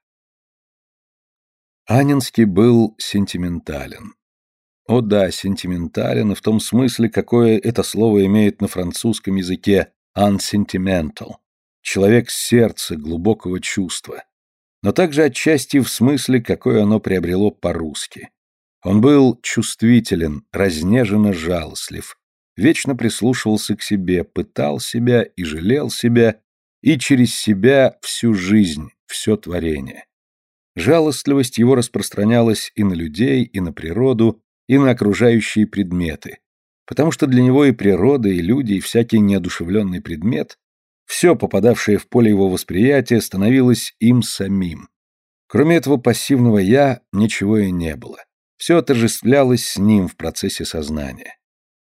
Анинский был сентиментален. О да, сентиментален, и в том смысле, какое это слово имеет на французском языке unsentimental. Человек сердца, глубокого чувства. Но также отчасти в смысле, какое оно приобрело по-русски. Он был чувствителен, разнеженно жалостлив, вечно прислушивался к себе, пытал себя и жалел себя, и через себя всю жизнь, все творение. Жалостливость его распространялась и на людей, и на природу, и на окружающие предметы, потому что для него и природа, и люди, и всякий неодушевленный предмет, все, попадавшее в поле его восприятия, становилось им самим. Кроме этого пассивного «я» ничего и не было. Все отождествлялось с ним в процессе сознания.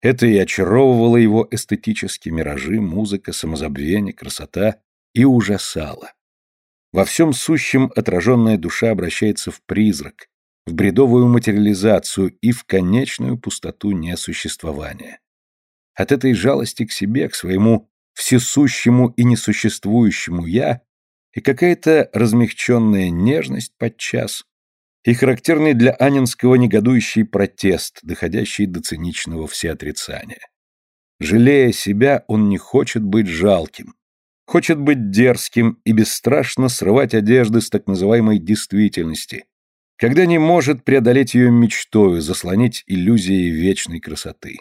Это и очаровывало его эстетически миражи, музыка, самозабвение, красота и ужасало. Во всем сущем отраженная душа обращается в призрак, в бредовую материализацию и в конечную пустоту несуществования. От этой жалости к себе, к своему всесущему и несуществующему «я» и какая-то размягченная нежность подчас, и характерный для Анинского негодующий протест, доходящий до циничного всеотрицания. Жалея себя, он не хочет быть жалким, хочет быть дерзким и бесстрашно срывать одежды с так называемой действительности, когда не может преодолеть ее мечтою, заслонить иллюзией вечной красоты.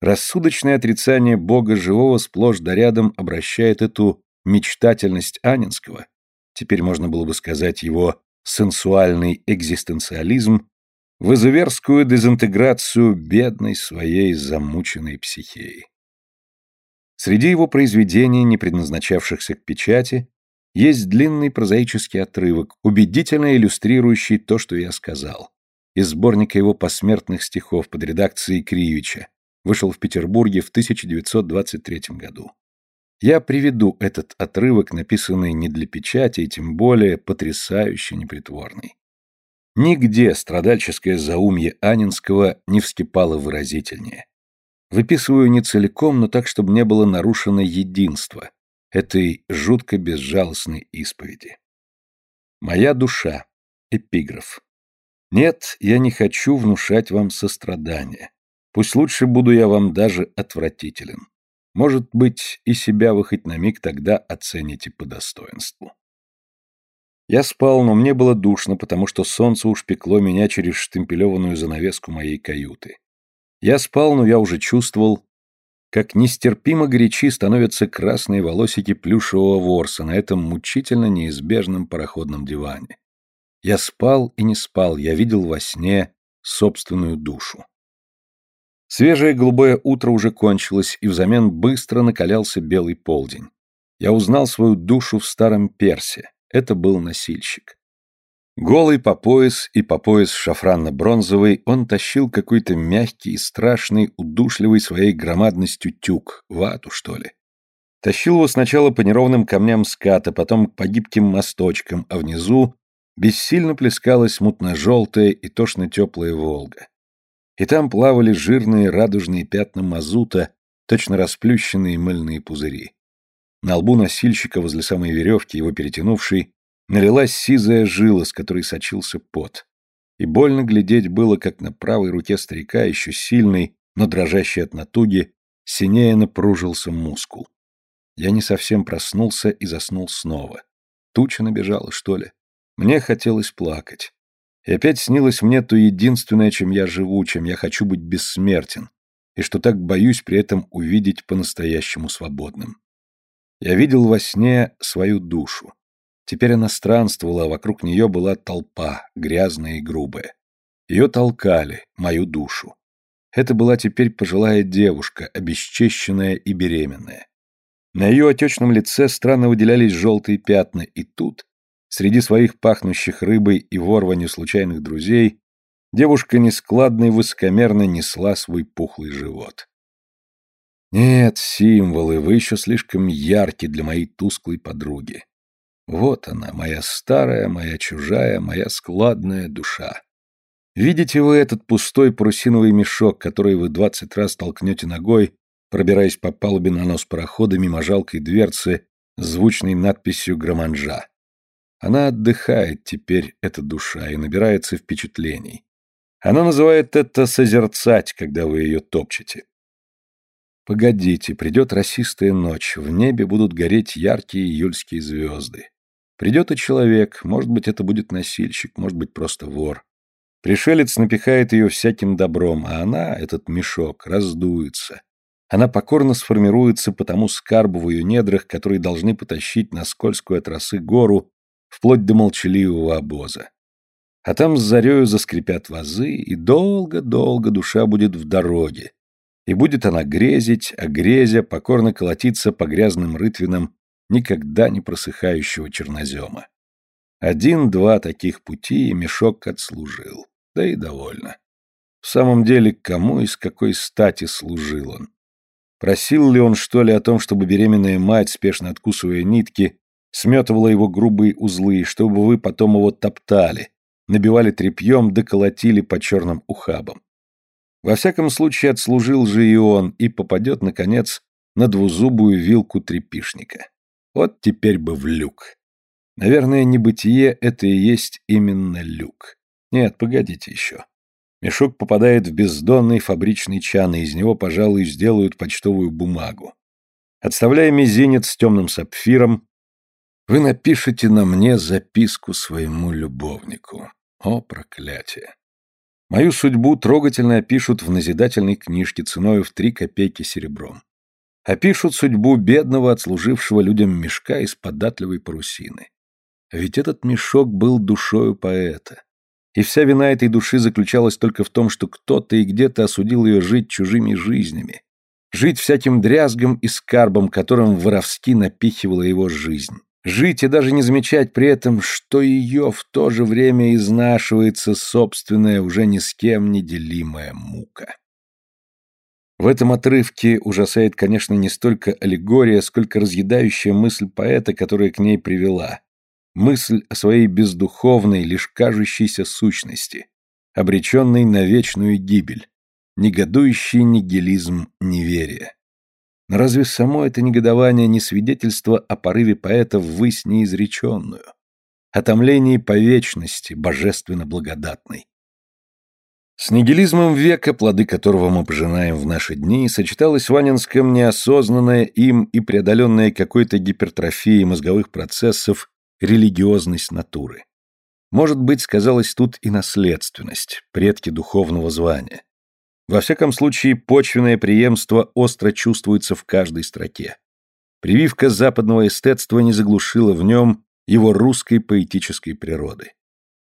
Рассудочное отрицание Бога живого сплошь да рядом обращает эту мечтательность Анинского, теперь можно было бы сказать его сенсуальный экзистенциализм в изуверскую дезинтеграцию бедной своей замученной психеи. Среди его произведений, не предназначавшихся к печати, есть длинный прозаический отрывок, убедительно иллюстрирующий то, что я сказал, из сборника его посмертных стихов под редакцией Криевича, вышел в Петербурге в 1923 году. Я приведу этот отрывок, написанный не для печати, и тем более потрясающе непритворный. Нигде страдальческое заумье Анинского не вскипало выразительнее. Выписываю не целиком, но так, чтобы не было нарушено единство этой жутко безжалостной исповеди. Моя душа. Эпиграф. Нет, я не хочу внушать вам сострадание. Пусть лучше буду я вам даже отвратителен. Может быть, и себя вы хоть на миг тогда оцените по достоинству. Я спал, но мне было душно, потому что солнце уж пекло меня через штемпелеванную занавеску моей каюты. Я спал, но я уже чувствовал, как нестерпимо горячи становятся красные волосики плюшевого ворса на этом мучительно неизбежном пароходном диване. Я спал и не спал, я видел во сне собственную душу. Свежее голубое утро уже кончилось, и взамен быстро накалялся белый полдень. Я узнал свою душу в старом персе. Это был носильщик. Голый по пояс и по пояс шафранно-бронзовый, он тащил какой-то мягкий и страшный, удушливый своей громадностью тюк, вату, что ли. Тащил его сначала по неровным камням ската, потом по гибким мосточкам, а внизу бессильно плескалась мутно-желтая и тошно-теплая Волга и там плавали жирные радужные пятна мазута, точно расплющенные мыльные пузыри. На лбу носильщика возле самой веревки, его перетянувшей, налилась сизая жила, с которой сочился пот. И больно глядеть было, как на правой руке старика, еще сильный, но дрожащий от натуги, синее напружился мускул. Я не совсем проснулся и заснул снова. Туча набежала, что ли? Мне хотелось плакать. И опять снилось мне то единственное, чем я живу, чем я хочу быть бессмертен, и что так боюсь при этом увидеть по-настоящему свободным. Я видел во сне свою душу. Теперь она странствовала, а вокруг нее была толпа, грязная и грубая. Ее толкали, мою душу. Это была теперь пожилая девушка, обесчещенная и беременная. На ее отечном лице странно выделялись желтые пятна, и тут, среди своих пахнущих рыбой и ворванью случайных друзей, девушка нескладно и высокомерно несла свой пухлый живот. Нет, символы, вы еще слишком ярки для моей тусклой подруги. Вот она, моя старая, моя чужая, моя складная душа. Видите вы этот пустой парусиновый мешок, который вы двадцать раз толкнете ногой, пробираясь по палубе на нос парохода мимо жалкой дверцы звучной надписью «Громанжа». Она отдыхает теперь, эта душа, и набирается впечатлений. Она называет это «созерцать», когда вы ее топчете. Погодите, придет расистая ночь, в небе будут гореть яркие июльские звезды. Придет и человек, может быть, это будет носильщик, может быть, просто вор. Пришелец напихает ее всяким добром, а она, этот мешок, раздуется. Она покорно сформируется по тому скарбу в ее недрах, который должны потащить на скользкую от росы гору, вплоть до молчаливого обоза. А там с зарею заскрипят вазы, и долго-долго душа будет в дороге. И будет она грезить, а грезя покорно колотиться по грязным рытвинам никогда не просыхающего чернозема. Один-два таких пути и мешок отслужил. Да и довольно. В самом деле, кому и с какой стати служил он? Просил ли он что ли о том, чтобы беременная мать, спешно откусывая нитки, сметывала его грубые узлы, чтобы вы потом его топтали, набивали тряпьем да колотили по черным ухабам? Во всяком случае, отслужил же и он, и попадет, наконец, на двузубую вилку трепишника. Вот теперь бы в люк. Наверное, небытие — это и есть именно люк. Нет, погодите еще. Мешок попадает в бездонный фабричный чан, и из него, пожалуй, сделают почтовую бумагу. Отставляя мизинец с темным сапфиром, вы напишете на мне записку своему любовнику. О, проклятие! Мою судьбу трогательно опишут в назидательной книжке ценой в три копейки серебром опишут судьбу бедного, отслужившего людям мешка из податливой парусины. Ведь этот мешок был душою поэта. И вся вина этой души заключалась только в том, что кто-то и где-то осудил ее жить чужими жизнями, жить всяким дрязгом и скарбом, которым воровски напихивала его жизнь. Жить и даже не замечать при этом, что ее в то же время изнашивается собственная, уже ни с кем не делимая мука. В этом отрывке ужасает, конечно, не столько аллегория, сколько разъедающая мысль поэта, которая к ней привела. Мысль о своей бездуховной, лишь кажущейся сущности, обреченной на вечную гибель, негодующий нигилизм неверия. Но разве само это негодование не свидетельство о порыве поэта ввысь неизреченную, о томлении по вечности, божественно благодатной? С нигилизмом века, плоды которого мы пожинаем в наши дни, сочеталась в Анинском неосознанная им и преодоленная какой-то гипертрофией мозговых процессов религиозность натуры. Может быть, сказалась тут и наследственность, предки духовного звания. Во всяком случае, почвенное преемство остро чувствуется в каждой строке. Прививка западного эстетства не заглушила в нем его русской поэтической природы.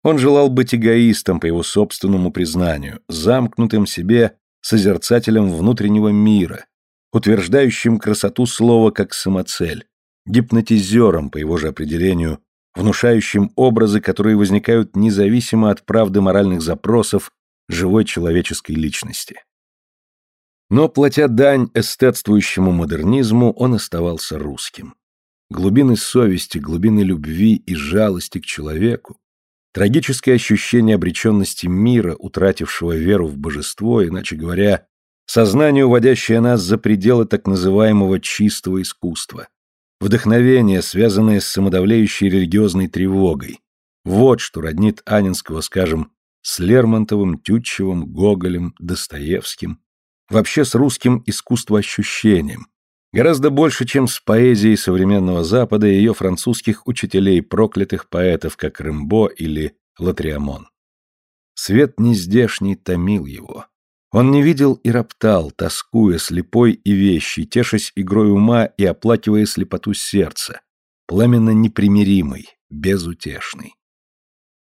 Он желал быть эгоистом по его собственному признанию, замкнутым себе созерцателем внутреннего мира, утверждающим красоту слова как самоцель, гипнотизером, по его же определению, внушающим образы, которые возникают независимо от правды моральных запросов живой человеческой личности. Но, платя дань эстетствующему модернизму, он оставался русским. Глубины совести, глубины любви и жалости к человеку, Трагическое ощущение обреченности мира, утратившего веру в божество, иначе говоря, сознание, уводящее нас за пределы так называемого чистого искусства. Вдохновение, связанное с самодавляющей религиозной тревогой. Вот что роднит Анинского, скажем, с Лермонтовым, Тютчевым, Гоголем, Достоевским, вообще с русским искусствоощущением, Гораздо больше, чем с поэзией современного Запада и ее французских учителей, проклятых поэтов, как Рымбо или Латриамон. Свет нездешний томил его. Он не видел и роптал, тоскуя, слепой и вещий, тешась игрой ума и оплакивая слепоту сердца, пламенно непримиримый, безутешный.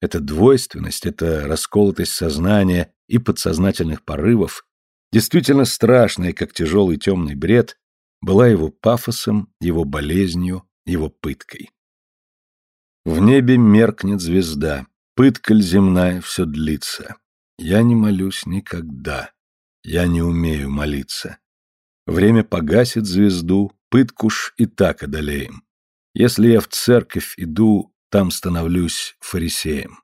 Эта двойственность, эта расколотость сознания и подсознательных порывов, действительно страшная, как тяжелый темный бред, была его пафосом, его болезнью, его пыткой. В небе меркнет звезда, пыткаль земная все длится. Я не молюсь никогда, я не умею молиться. Время погасит звезду, пытку ж и так одолеем. Если я в церковь иду, там становлюсь фарисеем.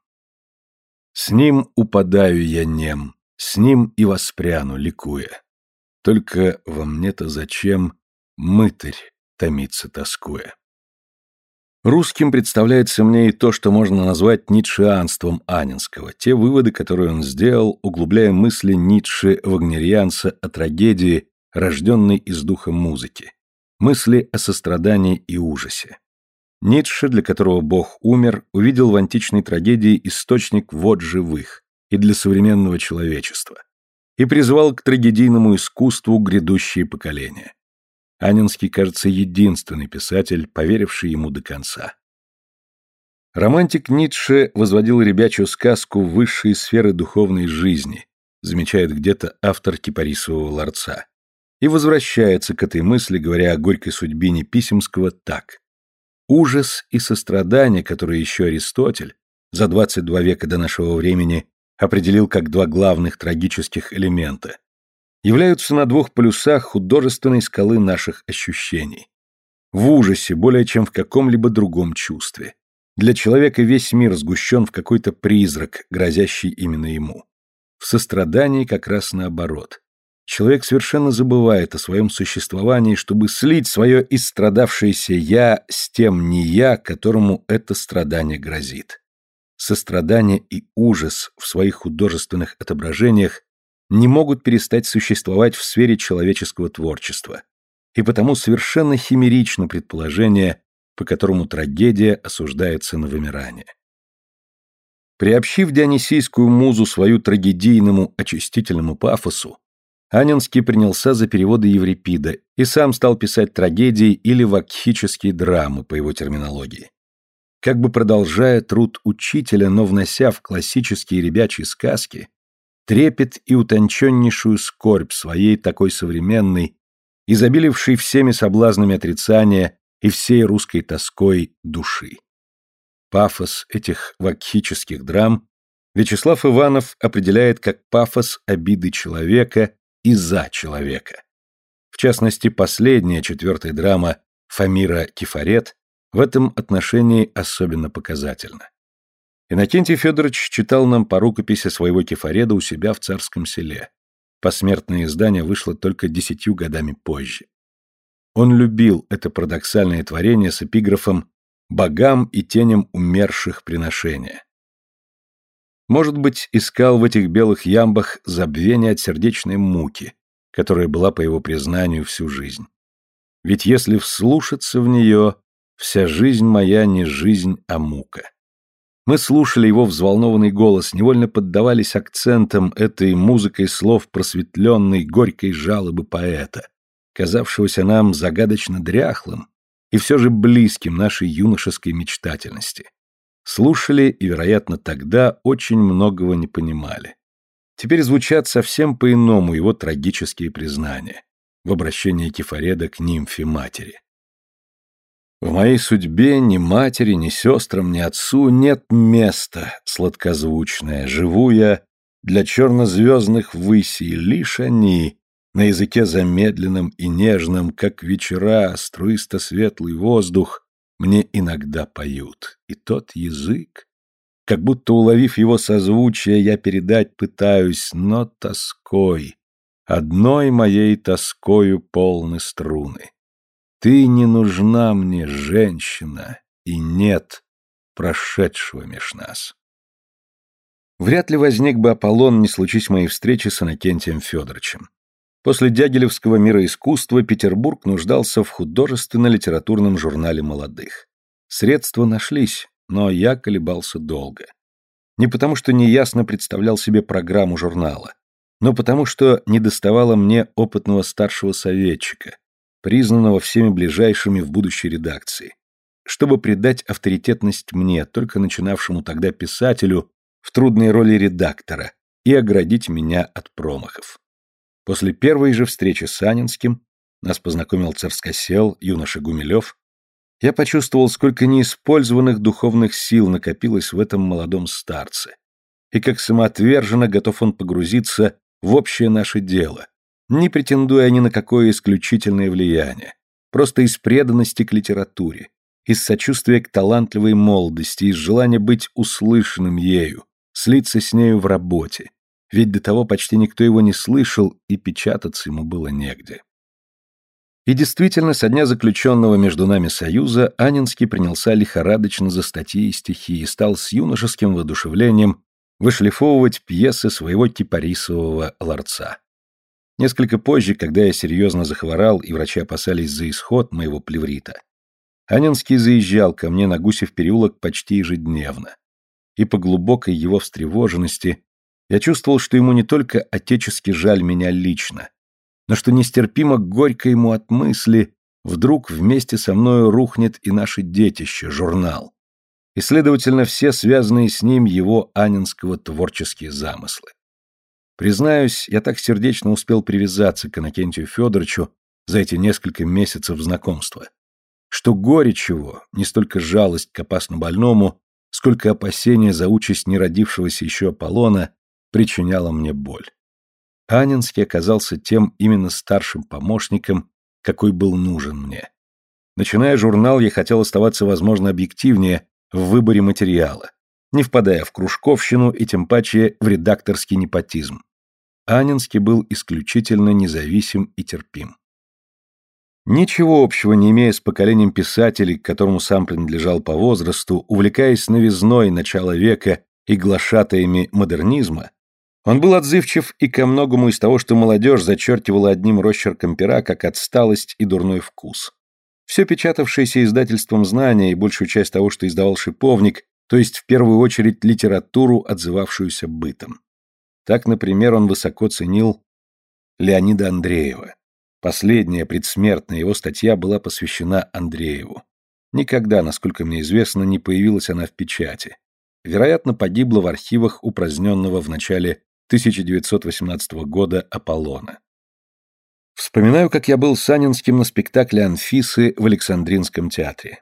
С ним упадаю я нем, с ним и воспряну, ликуя. Только во мне-то зачем мытарь томится тоскуя? Русским представляется мне и то, что можно назвать ницшеанством Анинского, те выводы, которые он сделал, углубляя мысли Ницше-вагнерианца о трагедии, рожденной из духа музыки, мысли о сострадании и ужасе. Ницше, для которого Бог умер, увидел в античной трагедии источник вод живых и для современного человечества и призвал к трагедийному искусству грядущие поколения. Анинский, кажется, единственный писатель, поверивший ему до конца. Романтик Ницше возводил ребячью сказку в высшие сферы духовной жизни, замечает где-то автор кипарисового ларца, и возвращается к этой мысли, говоря о горькой судьбине Писемского так. Ужас и сострадание, которые еще Аристотель за 22 века до нашего времени определил как два главных трагических элемента, являются на двух полюсах художественной скалы наших ощущений. В ужасе более чем в каком-либо другом чувстве. Для человека весь мир сгущен в какой-то призрак, грозящий именно ему. В сострадании как раз наоборот. Человек совершенно забывает о своем существовании, чтобы слить свое истрадавшееся «я» с тем «не я», которому это страдание грозит. Сострадание и ужас в своих художественных отображениях не могут перестать существовать в сфере человеческого творчества, и потому совершенно химерично предположение, по которому трагедия осуждается на вымирание. Приобщив дионисийскую музу свою трагедийному очистительному пафосу, Анинский принялся за переводы Еврипида и сам стал писать трагедии или вакхические драмы по его терминологии. Как бы продолжая труд учителя, но внося в классические ребячьи сказки трепет и утонченнейшую скорбь своей такой современной, изобилившей всеми соблазнами отрицания и всей русской тоской души. Пафос этих вакхических драм Вячеслав Иванов определяет как пафос обиды человека и за человека. В частности, последняя четвертая драма Фамира Кефарет в этом отношении особенно показательна. Иннокентий Федорович читал нам по рукописи своего кефареда у себя в царском селе. Посмертное издание вышло только десятью годами позже. Он любил это парадоксальное творение с эпиграфом «богам и теням умерших приношения». Может быть, искал в этих белых ямбах забвение от сердечной муки, которая была, по его признанию, всю жизнь. Ведь если вслушаться в нее, вся жизнь моя не жизнь, а мука. Мы слушали его взволнованный голос, невольно поддавались акцентам этой музыкой слов просветленной, горькой жалобы поэта, казавшегося нам загадочно дряхлым и все же близким нашей юношеской мечтательности. Слушали и, вероятно, тогда очень многого не понимали. Теперь звучат совсем по-иному его трагические признания в обращении Кефареда к нимфе матери. В моей судьбе ни матери, ни сестрам, ни отцу нет места сладкозвучное. Живу я для чернозвездных высей, лишь они, на языке замедленном и нежном, как вечера, струисто-светлый воздух, мне иногда поют. И тот язык, как будто уловив его созвучие, я передать пытаюсь, но тоской, одной моей тоскою полны струны. Ты не нужна мне, женщина, и нет прошедшего меж нас. Вряд ли возник бы Аполлон, не случись моей встречи с Иннокентием Федоровичем. После Дягилевского мира искусства Петербург нуждался в художественно-литературном журнале молодых. Средства нашлись, но я колебался долго. Не потому, что неясно представлял себе программу журнала, но потому, что недоставало мне опытного старшего советчика, признанного всеми ближайшими в будущей редакции, чтобы придать авторитетность мне, только начинавшему тогда писателю, в трудной роли редактора, и оградить меня от промахов. После первой же встречи с Анинским нас познакомил царскосел, юноша Гумилев, я почувствовал, сколько неиспользованных духовных сил накопилось в этом молодом старце, и как самоотверженно готов он погрузиться в общее наше дело, не претендуя ни на какое исключительное влияние, просто из преданности к литературе, из сочувствия к талантливой молодости, из желания быть услышанным ею, слиться с нею в работе, ведь до того почти никто его не слышал, и печататься ему было негде. И действительно, со дня заключенного между нами союза Анинский принялся лихорадочно за статьи и стихи и стал с юношеским воодушевлением вышлифовывать пьесы своего кипарисового ларца. Несколько позже, когда я серьезно захворал и врачи опасались за исход моего плеврита, Анинский заезжал ко мне на Гусев переулок почти ежедневно. И по глубокой его встревоженности я чувствовал, что ему не только отечески жаль меня лично, но что нестерпимо горько ему от мысли, вдруг вместе со мною рухнет и наше детище, журнал. И, следовательно, все связанные с ним его анинского творческие замыслы. Признаюсь, я так сердечно успел привязаться к Иннокентию Федоровичу за эти несколько месяцев знакомства, что горечь его, не столько жалость к опасно больному, сколько опасение за участь неродившегося еще Аполлона причиняла мне боль. Анинский оказался тем именно старшим помощником, какой был нужен мне. Начиная журнал, я хотел оставаться, возможно, объективнее в выборе материала, не впадая в кружковщину и тем паче в редакторский непотизм. Анинский был исключительно независим и терпим. Ничего общего не имея с поколением писателей, к которому сам принадлежал по возрасту, увлекаясь новизной начала века и глашатаями модернизма, он был отзывчив и ко многому из того, что молодежь зачеркивала одним росчерком пера, как отсталость и дурной вкус. Все печатавшееся издательством знания и большую часть того, что издавал шиповник, то есть в первую очередь литературу, отзывавшуюся бытом. Так, например, он высоко ценил Леонида Андреева. Последняя предсмертная его статья была посвящена Андрееву. Никогда, насколько мне известно, не появилась она в печати. Вероятно, погибла в архивах упраздненного в начале 1918 года Аполлона. Вспоминаю, как я был с Анинским на спектакле «Анфисы» в Александринском театре.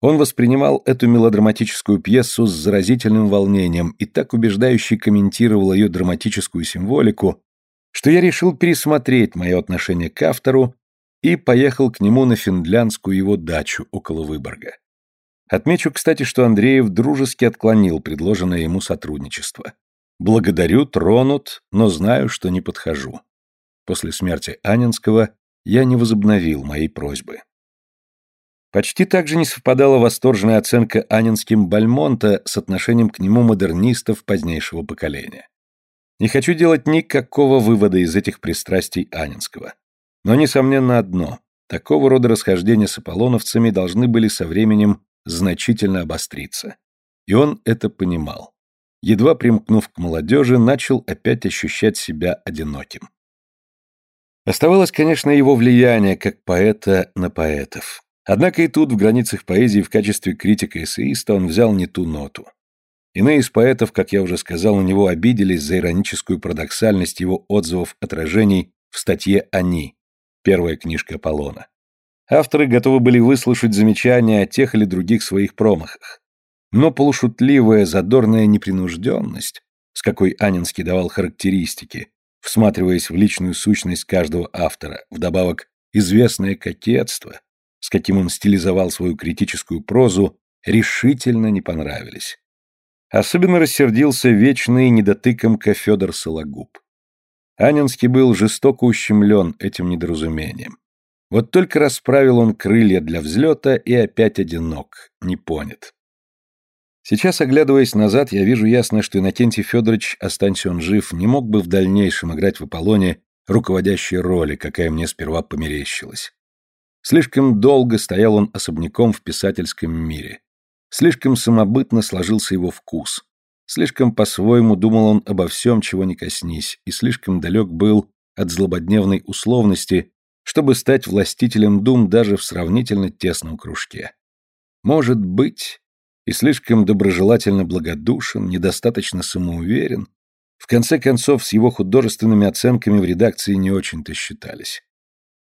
Он воспринимал эту мелодраматическую пьесу с заразительным волнением и так убеждающе комментировал ее драматическую символику, что я решил пересмотреть мое отношение к автору и поехал к нему на финляндскую его дачу около Выборга. Отмечу, кстати, что Андреев дружески отклонил предложенное ему сотрудничество. Благодарю, тронут, но знаю, что не подхожу. После смерти Анинского я не возобновил моей просьбы. Почти так же не совпадала восторженная оценка Анинским Бальмонта с отношением к нему модернистов позднейшего поколения. Не хочу делать никакого вывода из этих пристрастий Анинского. Но, несомненно, одно. Такого рода расхождения с аполлоновцами должны были со временем значительно обостриться. И он это понимал едва примкнув к молодежи, начал опять ощущать себя одиноким. Оставалось, конечно, его влияние как поэта на поэтов. Однако и тут, в границах поэзии, в качестве критика-эссеиста он взял не ту ноту. Иные из поэтов, как я уже сказал, на него обиделись за ироническую парадоксальность его отзывов отражений в статье «Они», первая книжка Аполлона. Авторы готовы были выслушать замечания о тех или других своих промахах но полушутливая, задорная непринужденность, с какой Анинский давал характеристики, всматриваясь в личную сущность каждого автора, вдобавок известное кокетство, с каким он стилизовал свою критическую прозу, решительно не понравились. Особенно рассердился вечный недотыкомка Федор Сологуб. Анинский был жестоко ущемлен этим недоразумением. Вот только расправил он крылья для взлета и опять одинок, не понят. Сейчас, оглядываясь назад, я вижу ясно, что Иннокентий Федорович, останься он жив, не мог бы в дальнейшем играть в Аполлоне руководящей роли, какая мне сперва померещилась. Слишком долго стоял он особняком в писательском мире. Слишком самобытно сложился его вкус. Слишком по-своему думал он обо всем, чего не коснись, и слишком далек был от злободневной условности, чтобы стать властителем дум даже в сравнительно тесном кружке. Может быть, и слишком доброжелательно благодушен, недостаточно самоуверен, в конце концов, с его художественными оценками в редакции не очень-то считались.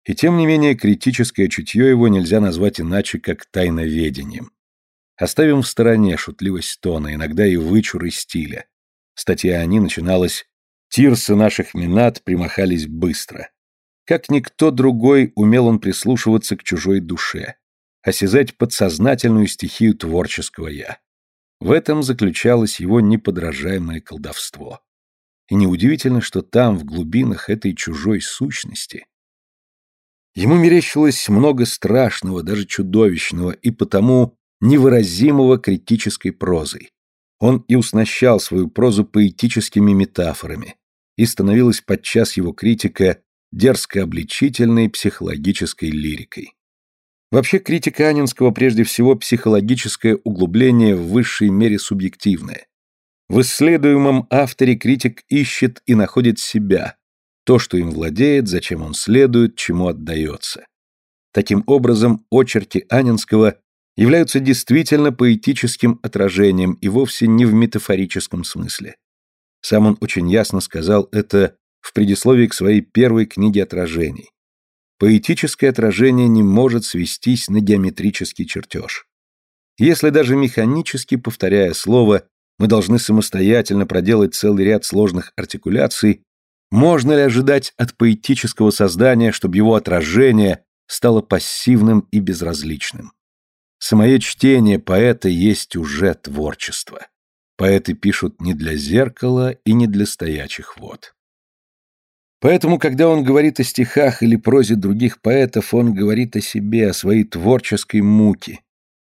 И тем не менее, критическое чутье его нельзя назвать иначе, как тайноведением. Оставим в стороне шутливость тона, иногда и вычуры стиля. Статья о ней начиналась «Тирсы наших минат примахались быстро». Как никто другой умел он прислушиваться к чужой душе, осязать подсознательную стихию творческого «я». В этом заключалось его неподражаемое колдовство. И неудивительно, что там, в глубинах этой чужой сущности, ему мерещилось много страшного, даже чудовищного, и потому невыразимого критической прозой. Он и уснащал свою прозу поэтическими метафорами, и становилась подчас его критика дерзко-обличительной психологической лирикой. Вообще критика Анинского прежде всего психологическое углубление в высшей мере субъективное. В исследуемом авторе критик ищет и находит себя, то, что им владеет, зачем он следует, чему отдается. Таким образом, очерки Анинского являются действительно поэтическим отражением и вовсе не в метафорическом смысле. Сам он очень ясно сказал это в предисловии к своей первой книге отражений. Поэтическое отражение не может свестись на геометрический чертеж. Если даже механически, повторяя слово, мы должны самостоятельно проделать целый ряд сложных артикуляций, можно ли ожидать от поэтического создания, чтобы его отражение стало пассивным и безразличным? Самое чтение поэта есть уже творчество. Поэты пишут не для зеркала и не для стоячих вод. Поэтому, когда он говорит о стихах или прозе других поэтов, он говорит о себе, о своей творческой муке,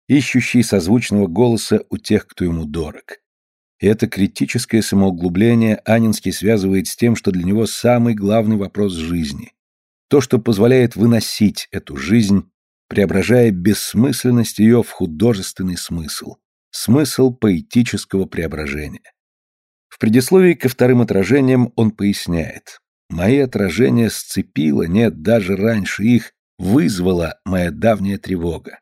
ищущей созвучного голоса у тех, кто ему дорог. И это критическое самоуглубление Анинский связывает с тем, что для него самый главный вопрос жизни. То, что позволяет выносить эту жизнь, преображая бессмысленность ее в художественный смысл, смысл поэтического преображения. В предисловии ко вторым отражениям он поясняет. Мои отражения сцепило, нет, даже раньше их, вызвала моя давняя тревога.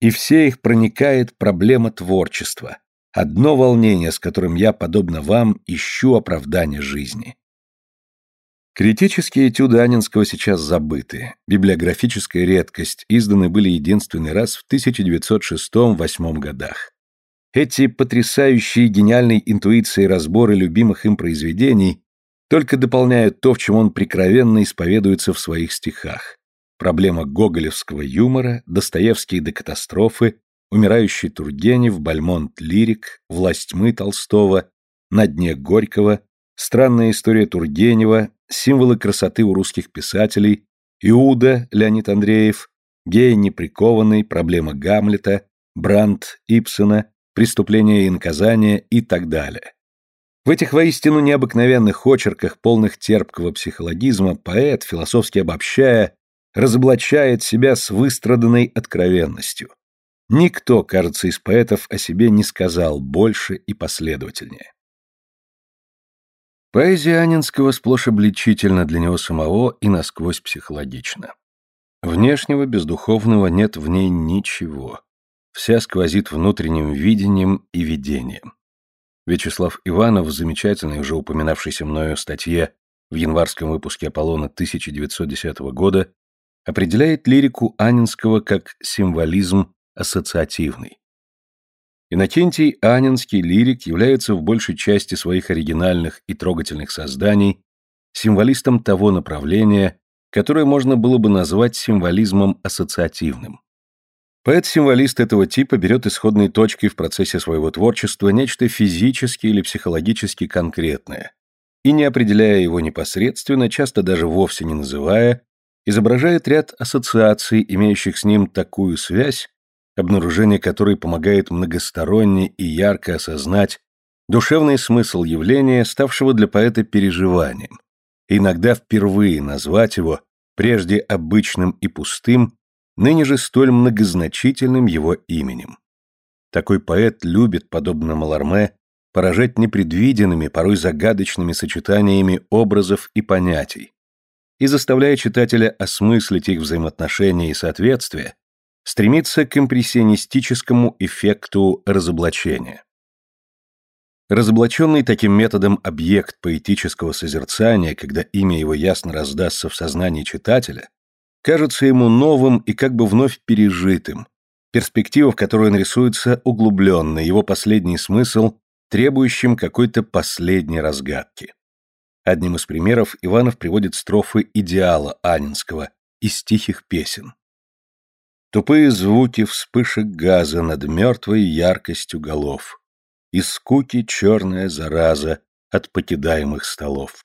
И все их проникает проблема творчества, одно волнение, с которым я, подобно вам, ищу оправдание жизни. Критические этюды Анинского сейчас забыты. Библиографическая редкость, изданы были единственный раз в 1906-8 годах. Эти потрясающие гениальной интуицией разборы любимых им произведений только дополняют то, в чем он прикровенно исповедуется в своих стихах. Проблема гоголевского юмора, Достоевский до катастрофы, умирающий Тургенев, Бальмонт Лирик, Власть тьмы Толстого, На дне Горького, Странная история Тургенева, Символы красоты у русских писателей, Иуда Леонид Андреев, Гея неприкованный, Проблема Гамлета, Брандт Ипсона, Преступление и наказание и так далее. В этих воистину необыкновенных очерках, полных терпкого психологизма, поэт, философски обобщая, разоблачает себя с выстраданной откровенностью. Никто, кажется, из поэтов о себе не сказал больше и последовательнее. Поэзия Анинского сплошь обличительна для него самого и насквозь психологична. Внешнего, бездуховного нет в ней ничего. Вся сквозит внутренним видением и видением. Вячеслав Иванов в замечательной, уже упоминавшейся мною статье в январском выпуске «Аполлона» 1910 года определяет лирику Анинского как символизм ассоциативный. Иннокентий Анинский лирик является в большей части своих оригинальных и трогательных созданий символистом того направления, которое можно было бы назвать символизмом ассоциативным. Поэт-символист этого типа берет исходной точкой в процессе своего творчества нечто физически или психологически конкретное, и не определяя его непосредственно, часто даже вовсе не называя, изображает ряд ассоциаций, имеющих с ним такую связь, обнаружение которой помогает многосторонне и ярко осознать душевный смысл явления, ставшего для поэта переживанием, иногда впервые назвать его, прежде обычным и пустым, ныне же столь многозначительным его именем. Такой поэт любит, подобно Маларме, поражать непредвиденными, порой загадочными сочетаниями образов и понятий, и заставляя читателя осмыслить их взаимоотношения и соответствия, стремится к импрессионистическому эффекту разоблачения. Разоблаченный таким методом объект поэтического созерцания, когда имя его ясно раздастся в сознании читателя, кажется ему новым и как бы вновь пережитым, перспектива, в которой он рисуется углубленной, его последний смысл, требующим какой-то последней разгадки. Одним из примеров Иванов приводит строфы идеала Анинского из тихих песен. Тупые звуки вспышек газа над мертвой яркостью голов и скуки черная зараза от покидаемых столов.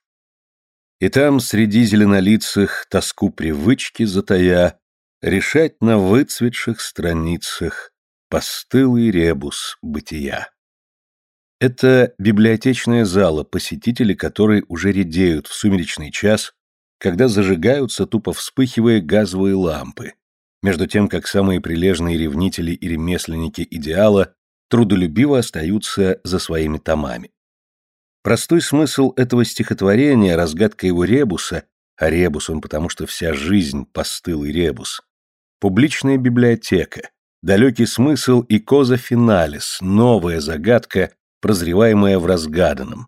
И там, среди зеленолицых, тоску привычки затая, решать на выцветших страницах постылый ребус бытия. Это библиотечная зала, посетители которой уже редеют в сумеречный час, когда зажигаются, тупо вспыхивая, газовые лампы, между тем, как самые прилежные ревнители и ремесленники идеала трудолюбиво остаются за своими томами. Простой смысл этого стихотворения, разгадка его ребуса, а ребус он потому, что вся жизнь постылый ребус, публичная библиотека, далекий смысл и коза финалис, новая загадка, прозреваемая в разгаданном.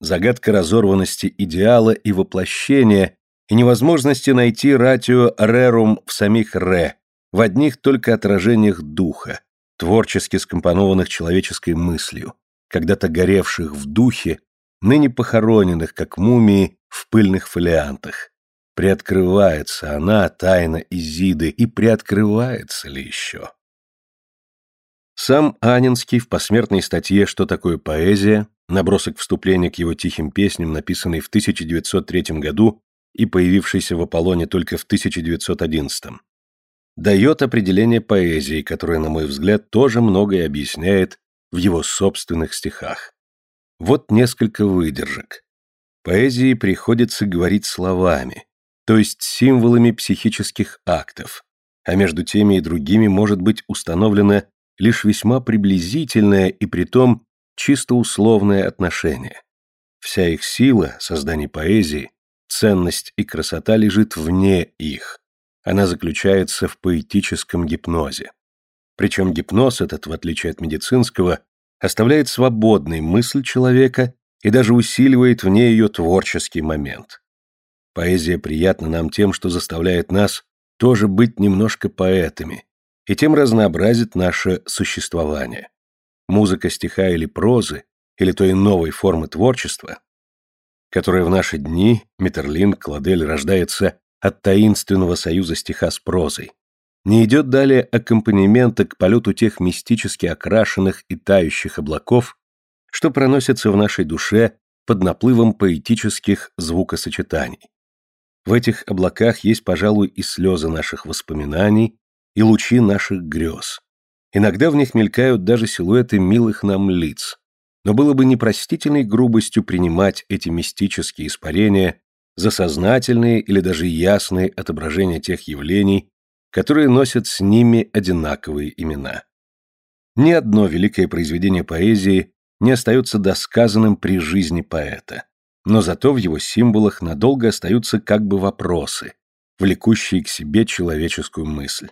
Загадка разорванности идеала и воплощения и невозможности найти ратио рерум в самих ре, в одних только отражениях духа, творчески скомпонованных человеческой мыслью, когда-то горевших в духе, ныне похороненных, как мумии, в пыльных фолиантах. Приоткрывается она, тайна Изиды, и приоткрывается ли еще? Сам Анинский в посмертной статье «Что такое поэзия?» набросок вступления к его тихим песням, написанный в 1903 году и появившийся в Аполлоне только в 1911 дает определение поэзии, которое, на мой взгляд, тоже многое объясняет в его собственных стихах. Вот несколько выдержек. Поэзии приходится говорить словами, то есть символами психических актов, а между теми и другими может быть установлено лишь весьма приблизительное и притом чисто условное отношение. Вся их сила, создание поэзии, ценность и красота лежит вне их, она заключается в поэтическом гипнозе. Причем гипноз этот, в отличие от медицинского, оставляет свободной мысль человека и даже усиливает в ней ее творческий момент. Поэзия приятна нам тем, что заставляет нас тоже быть немножко поэтами, и тем разнообразит наше существование. Музыка стиха или прозы, или той новой формы творчества, которая в наши дни, Метерлин, Кладель, рождается от таинственного союза стиха с прозой. Не идет далее аккомпанемента к полету тех мистически окрашенных и тающих облаков, что проносятся в нашей душе под наплывом поэтических звукосочетаний. В этих облаках есть, пожалуй, и слезы наших воспоминаний, и лучи наших грез. Иногда в них мелькают даже силуэты милых нам лиц, но было бы непростительной грубостью принимать эти мистические испарения за сознательные или даже ясные отображения тех явлений, которые носят с ними одинаковые имена. Ни одно великое произведение поэзии не остается досказанным при жизни поэта, но зато в его символах надолго остаются как бы вопросы, влекущие к себе человеческую мысль.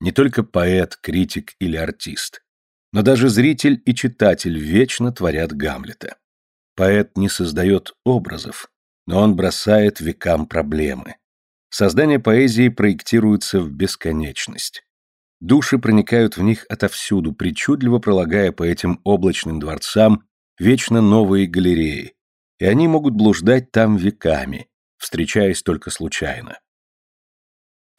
Не только поэт, критик или артист, но даже зритель и читатель вечно творят Гамлета. Поэт не создает образов, но он бросает векам проблемы. Создание поэзии проектируется в бесконечность. Души проникают в них отовсюду, причудливо пролагая по этим облачным дворцам вечно новые галереи, и они могут блуждать там веками, встречаясь только случайно.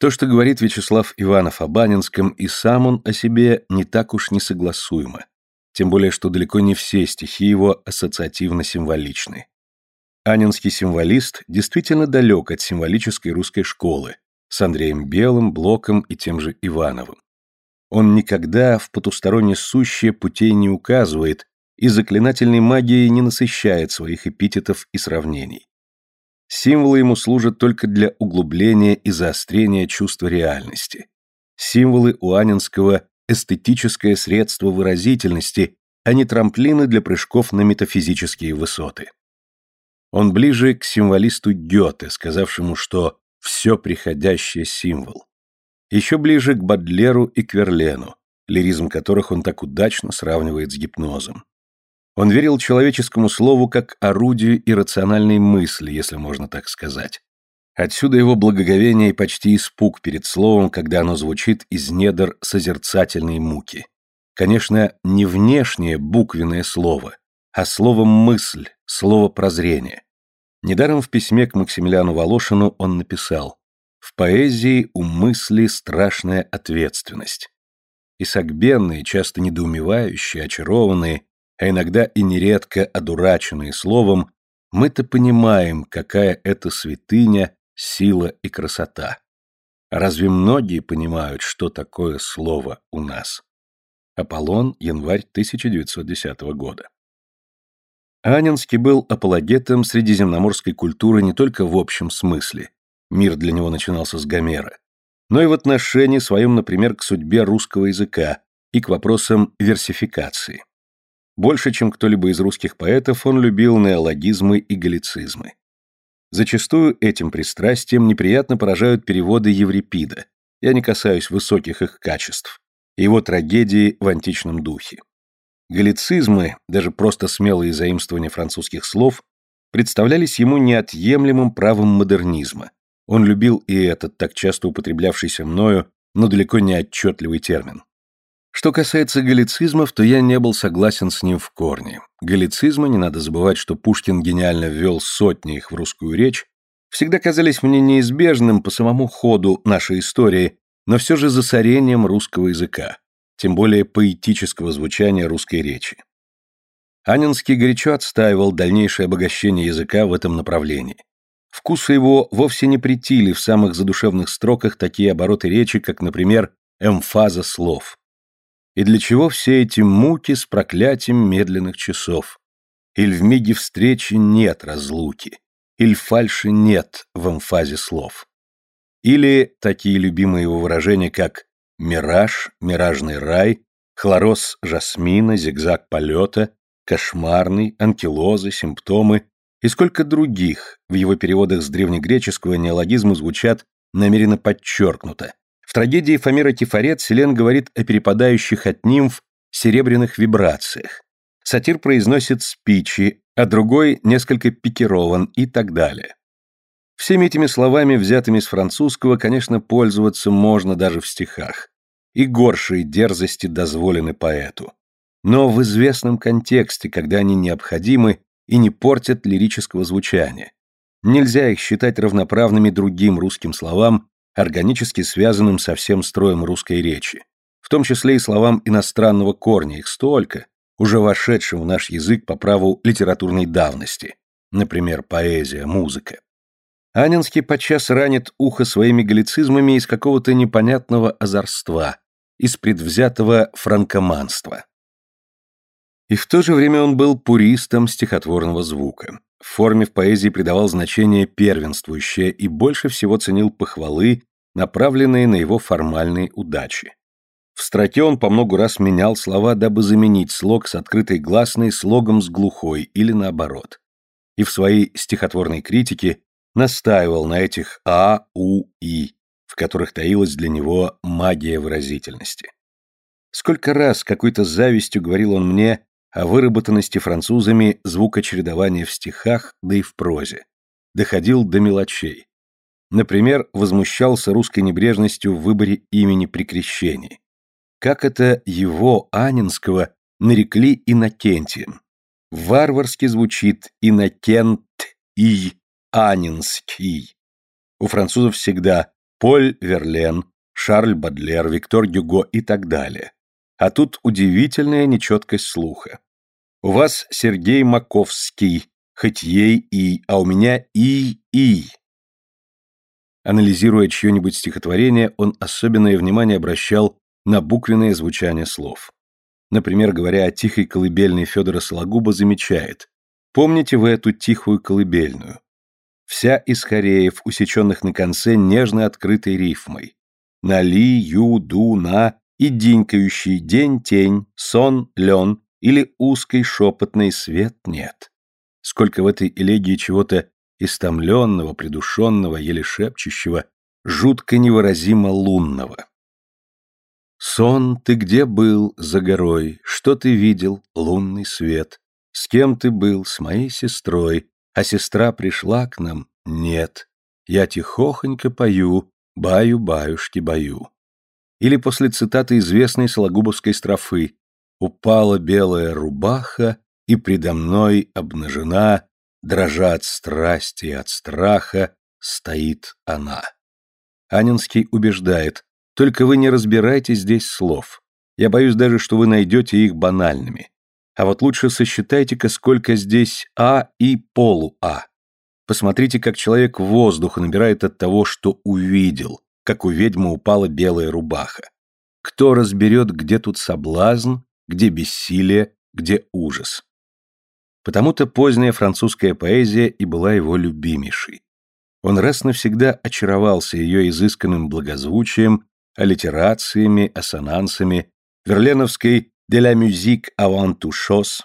То, что говорит Вячеслав Иванов о Банинском, и сам он о себе не так уж несогласуемо, тем более, что далеко не все стихи его ассоциативно-символичны. Анинский символист действительно далек от символической русской школы с Андреем Белым, Блоком и тем же Ивановым. Он никогда в потусторонне сущее путей не указывает и заклинательной магией не насыщает своих эпитетов и сравнений. Символы ему служат только для углубления и заострения чувства реальности. Символы у Анинского – эстетическое средство выразительности, а не трамплины для прыжков на метафизические высоты. Он ближе к символисту Гёте, сказавшему, что «все приходящее символ». еще ближе к Бадлеру и к Верлену, лиризм которых он так удачно сравнивает с гипнозом. Он верил человеческому слову как орудию иррациональной мысли, если можно так сказать. Отсюда его благоговение и почти испуг перед словом, когда оно звучит из недр созерцательной муки. Конечно, не внешнее буквенное слово, а слово «мысль», слово «прозрение». Недаром в письме к Максимилиану Волошину он написал «В поэзии у мысли страшная ответственность». И согбенные, часто недоумевающие, очарованные, а иногда и нередко одураченные словом, мы-то понимаем, какая это святыня, сила и красота. Разве многие понимают, что такое слово у нас? Аполлон, январь 1910 года. Анинский был апологетом средиземноморской культуры не только в общем смысле, мир для него начинался с Гомера, но и в отношении своем, например, к судьбе русского языка и к вопросам версификации. Больше, чем кто-либо из русских поэтов, он любил неологизмы и галлицизмы. Зачастую этим пристрастием неприятно поражают переводы Еврипида, я не касаюсь высоких их качеств, его трагедии в античном духе. Галлицизмы, даже просто смелые заимствования французских слов, представлялись ему неотъемлемым правом модернизма. Он любил и этот так часто употреблявшийся мною, но далеко не отчетливый термин. Что касается галлицизмов, то я не был согласен с ним в корне. Галлицизмы, не надо забывать, что Пушкин гениально ввел сотни их в русскую речь, всегда казались мне неизбежным по самому ходу нашей истории, но все же засорением русского языка тем более поэтического звучания русской речи. Анинский горячо отстаивал дальнейшее обогащение языка в этом направлении. Вкусы его вовсе не притили в самых задушевных строках такие обороты речи, как, например, эмфаза слов. И для чего все эти муки с проклятием медленных часов? Иль в миге встречи нет разлуки, иль фальши нет в эмфазе слов. Или такие любимые его выражения, как Мираж, миражный рай, хлороз жасмина, зигзаг полета, кошмарный, анкилозы, симптомы и сколько других в его переводах с древнегреческого неологизмы звучат намеренно подчеркнуто. В трагедии Фомера Тифарет Селен говорит о перепадающих от нимф серебряных вибрациях. Сатир произносит спичи, а другой несколько пикирован и так далее. Всеми этими словами, взятыми с французского, конечно, пользоваться можно даже в стихах и горшие дерзости дозволены поэту. Но в известном контексте, когда они необходимы и не портят лирического звучания. Нельзя их считать равноправными другим русским словам, органически связанным со всем строем русской речи. В том числе и словам иностранного корня, их столько, уже вошедшим в наш язык по праву литературной давности. Например, поэзия, музыка. Анинский подчас ранит ухо своими галлицизмами из какого-то непонятного озорства, из предвзятого франкоманства. И в то же время он был пуристом стихотворного звука. В форме в поэзии придавал значение первенствующее и больше всего ценил похвалы, направленные на его формальные удачи. В строке он по многу раз менял слова, дабы заменить слог с открытой гласной слогом с глухой или наоборот. И в своей стихотворной критике настаивал на этих А, У, И, в которых таилась для него магия выразительности. Сколько раз какой-то завистью говорил он мне о выработанности французами звукочередования в стихах, да и в прозе. Доходил до мелочей. Например, возмущался русской небрежностью в выборе имени при крещении. Как это его, Анинского, нарекли Иннокентием. Варварски звучит Иннокент и Анинский. У французов всегда Поль Верлен, Шарль Бадлер, Виктор Гюго и так далее. А тут удивительная нечеткость слуха. У вас Сергей Маковский, хоть ей и, а у меня и-и. Анализируя чье-нибудь стихотворение, он особенное внимание обращал на буквенное звучание слов. Например, говоря о тихой колыбельной Федора Сологуба, замечает «Помните вы эту тихую колыбельную? вся из хореев, усеченных на конце нежно открытой рифмой. На ли, ю, ду, на и динькающий день-тень, сон, лен или узкой шепотный свет нет. Сколько в этой элегии чего-то истомленного, придушенного, еле шепчущего, жутко невыразимо лунного. Сон, ты где был за горой? Что ты видел, лунный свет? С кем ты был, с моей сестрой? А сестра пришла к нам? Нет. Я тихохонько пою, баю-баюшки-баю. Или после цитаты известной сологубовской строфы «Упала белая рубаха, и предо мной обнажена, дрожа от страсти и от страха, стоит она». Анинский убеждает, только вы не разбирайте здесь слов. Я боюсь даже, что вы найдете их банальными. А вот лучше сосчитайте-ка, сколько здесь «а» и полу-«а». Посмотрите, как человек воздуха набирает от того, что увидел, как у ведьмы упала белая рубаха. Кто разберет, где тут соблазн, где бессилие, где ужас. Потому-то поздняя французская поэзия и была его любимейшей. Он раз навсегда очаровался ее изысканным благозвучием, аллитерациями, ассонансами, верленовской «de la musique avant tout chose»,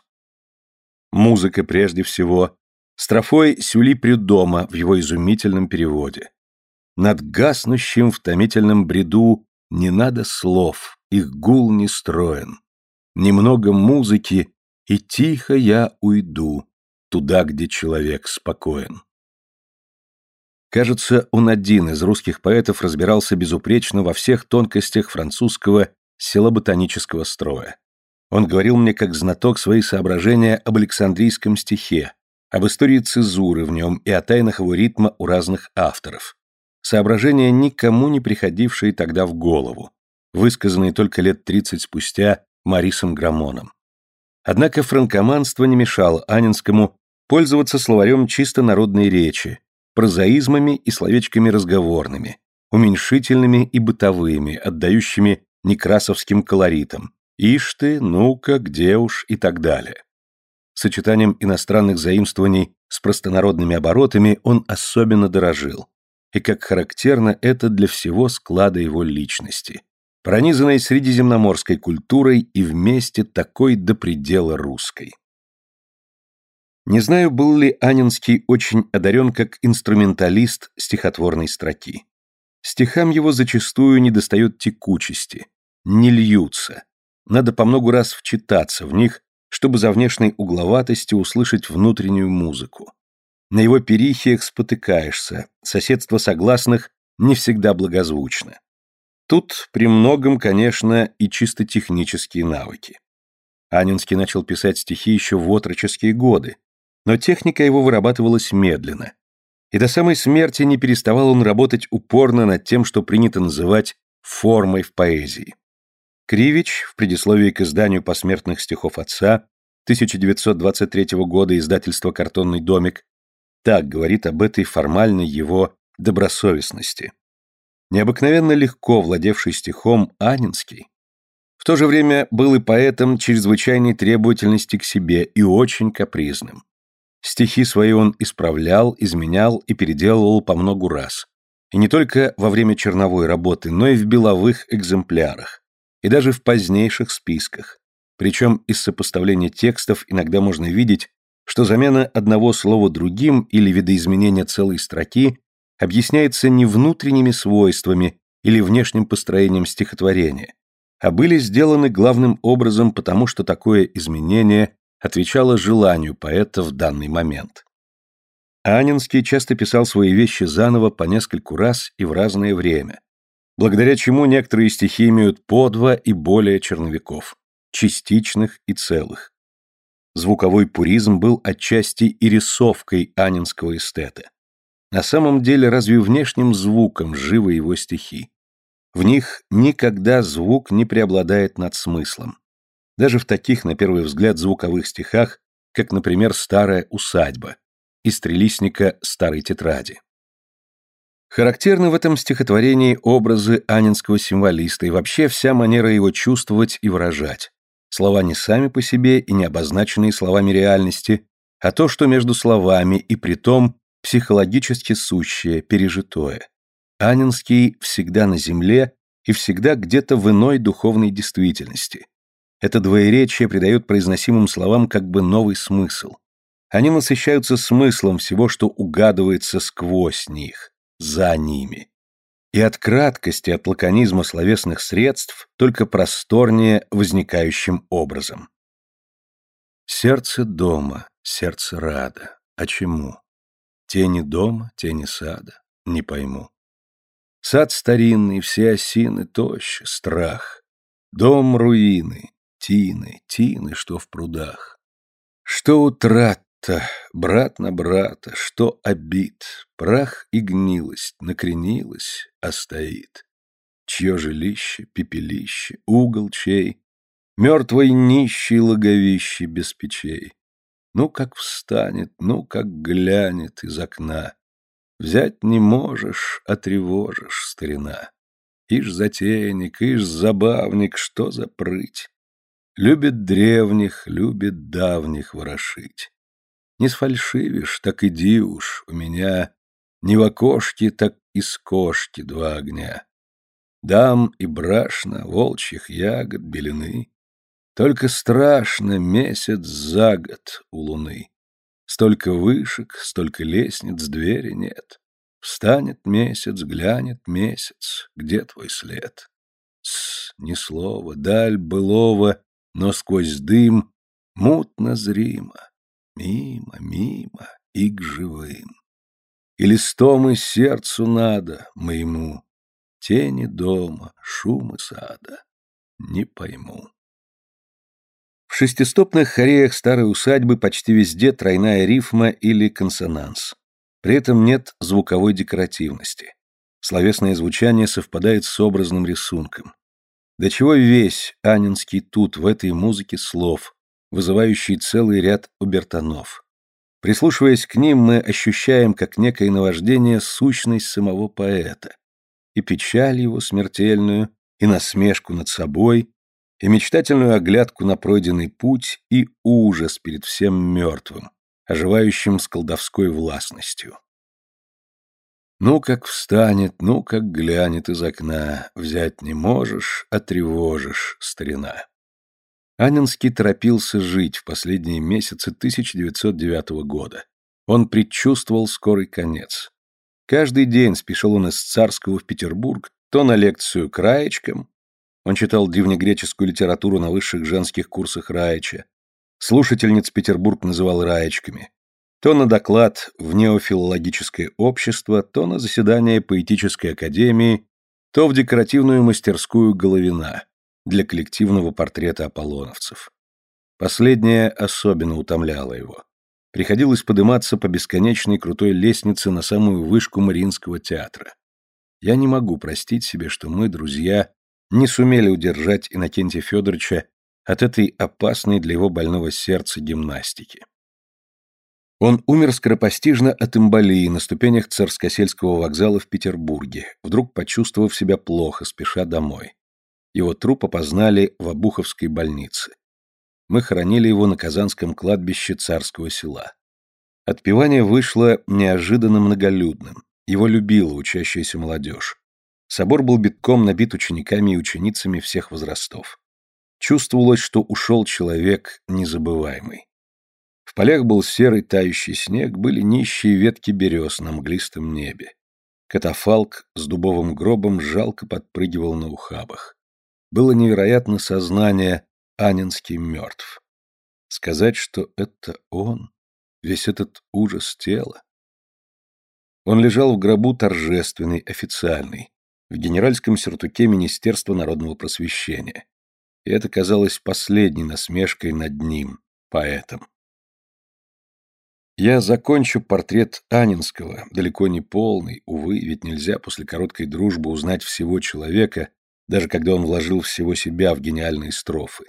музыка прежде всего, строфой «Сюли Прюдома» в его изумительном переводе. Над гаснущим в томительном бреду не надо слов, их гул не строен. Немного музыки, и тихо я уйду, туда, где человек спокоен. Кажется, он один из русских поэтов разбирался безупречно во всех тонкостях французского селоботанического строя. Он говорил мне как знаток свои соображения об Александрийском стихе, об истории цезуры в нем и о тайнах его ритма у разных авторов соображения, никому не приходившие тогда в голову, высказанные только лет тридцать спустя Марисом Грамоном. Однако франкоманство не мешало Анинскому пользоваться словарем чисто народной речи, прозаизмами и словечками разговорными, уменьшительными и бытовыми, отдающими некрасовским колоритом «Ишь ты, ну-ка, где уж» и так далее. Сочетанием иностранных заимствований с простонародными оборотами он особенно дорожил и, как характерно, это для всего склада его личности, пронизанной средиземноморской культурой и вместе такой до предела русской. Не знаю, был ли Анинский очень одарен как инструменталист стихотворной строки. Стихам его зачастую недостает текучести, не льются. Надо по многу раз вчитаться в них, чтобы за внешней угловатостью услышать внутреннюю музыку. На его перихиях спотыкаешься, соседство согласных не всегда благозвучно. Тут при многом, конечно, и чисто технические навыки. Анинский начал писать стихи еще в отроческие годы, но техника его вырабатывалась медленно. И до самой смерти не переставал он работать упорно над тем, что принято называть формой в поэзии. Кривич в предисловии к изданию посмертных стихов отца 1923 года издательства «Картонный домик» так говорит об этой формальной его добросовестности. Необыкновенно легко владевший стихом Анинский, в то же время был и поэтом чрезвычайной требовательности к себе и очень капризным. Стихи свои он исправлял, изменял и переделывал по многу раз. И не только во время черновой работы, но и в беловых экземплярах, и даже в позднейших списках. Причем из сопоставления текстов иногда можно видеть, что замена одного слова другим или видоизменение целой строки объясняется не внутренними свойствами или внешним построением стихотворения, а были сделаны главным образом потому, что такое изменение отвечало желанию поэта в данный момент. Анинский часто писал свои вещи заново по нескольку раз и в разное время, благодаря чему некоторые стихи имеют по два и более черновиков, частичных и целых. Звуковой пуризм был отчасти и рисовкой анинского эстета. На самом деле разве внешним звуком живы его стихи? В них никогда звук не преобладает над смыслом. Даже в таких, на первый взгляд, звуковых стихах, как, например, «Старая усадьба» из трелисника «Старой тетради». Характерны в этом стихотворении образы анинского символиста и вообще вся манера его чувствовать и выражать. Слова не сами по себе и не обозначенные словами реальности, а то, что между словами и притом психологически сущее, пережитое. Анинский всегда на земле и всегда где-то в иной духовной действительности. Это двоеречие придает произносимым словам как бы новый смысл. Они насыщаются смыслом всего, что угадывается сквозь них, за ними. И от краткости, от лаконизма словесных средств только просторнее возникающим образом. Сердце дома, сердце рада. А чему? Тени дома, тени сада. Не пойму. Сад старинный, все осины тощ, страх. Дом руины, тины, тины, что в прудах. Что утрат-то, брат на брата, что обид, Прах и гнилость накренилась, а стоит. Чье жилище, пепелище, угол чей, Мертвый нищий логовище без печей. Ну, как встанет, ну, как глянет из окна. Взять не можешь, а тревожишь, старина. Ишь затейник, ишь забавник, что за прыть. Любит древних, любит давних ворошить. Не сфальшивишь, так иди уж, у меня не в окошке, так из кошки два огня. Дам и брашна, волчьих ягод, белины. Только страшно месяц за год у луны. Столько вышек, столько лестниц, двери нет. Встанет месяц, глянет месяц, где твой след? С, ни слова, даль былого, но сквозь дым мутно зримо. Мимо, мимо и к живым. И листом и сердцу надо моему, Тени дома, шумы сада, не пойму. В шестистопных хореях старой усадьбы почти везде тройная рифма или консонанс. При этом нет звуковой декоративности. Словесное звучание совпадает с образным рисунком. До чего весь анинский тут в этой музыке слов, вызывающий целый ряд обертонов. Прислушиваясь к ним, мы ощущаем как некое наваждение сущность самого поэта. И печаль его смертельную, и насмешку над собой, и мечтательную оглядку на пройденный путь, и ужас перед всем мертвым, оживающим с колдовской властностью. Ну, как встанет, ну, как глянет из окна, взять не можешь, а тревожишь, старина. Анинский торопился жить в последние месяцы 1909 года. Он предчувствовал скорый конец. Каждый день спешил он из Царского в Петербург, то на лекцию к Раечкам, он читал древнегреческую литературу на высших женских курсах Раича. Слушательниц Петербург называл Раечками. То на доклад в неофилологическое общество, то на заседание поэтической академии, то в декоративную мастерскую Головина для коллективного портрета аполлоновцев. Последнее особенно утомляло его. Приходилось подниматься по бесконечной крутой лестнице на самую вышку Мариинского театра. Я не могу простить себе, что мы, друзья, не сумели удержать Иннокентия Федоровича от этой опасной для его больного сердца гимнастики. Он умер скоропостижно от эмболии на ступенях Царскосельского вокзала в Петербурге, вдруг почувствовав себя плохо, спеша домой. Его труп опознали в Обуховской больнице. Мы хоронили его на Казанском кладбище Царского села. Отпевание вышло неожиданно многолюдным. Его любила учащаяся молодежь. Собор был битком набит учениками и ученицами всех возрастов. Чувствовалось, что ушел человек незабываемый. В полях был серый тающий снег, были нищие ветки берез на мглистом небе. Катафалк с дубовым гробом жалко подпрыгивал на ухабах. Было невероятно сознание Анинский мертв. Сказать, что это он, весь этот ужас тела. Он лежал в гробу торжественный, официальный, в генеральском сюртуке Министерства народного просвещения. И это казалось последней насмешкой над ним, поэтом. Я закончу портрет Анинского, далеко не полный, увы, ведь нельзя после короткой дружбы узнать всего человека, даже когда он вложил всего себя в гениальные строфы.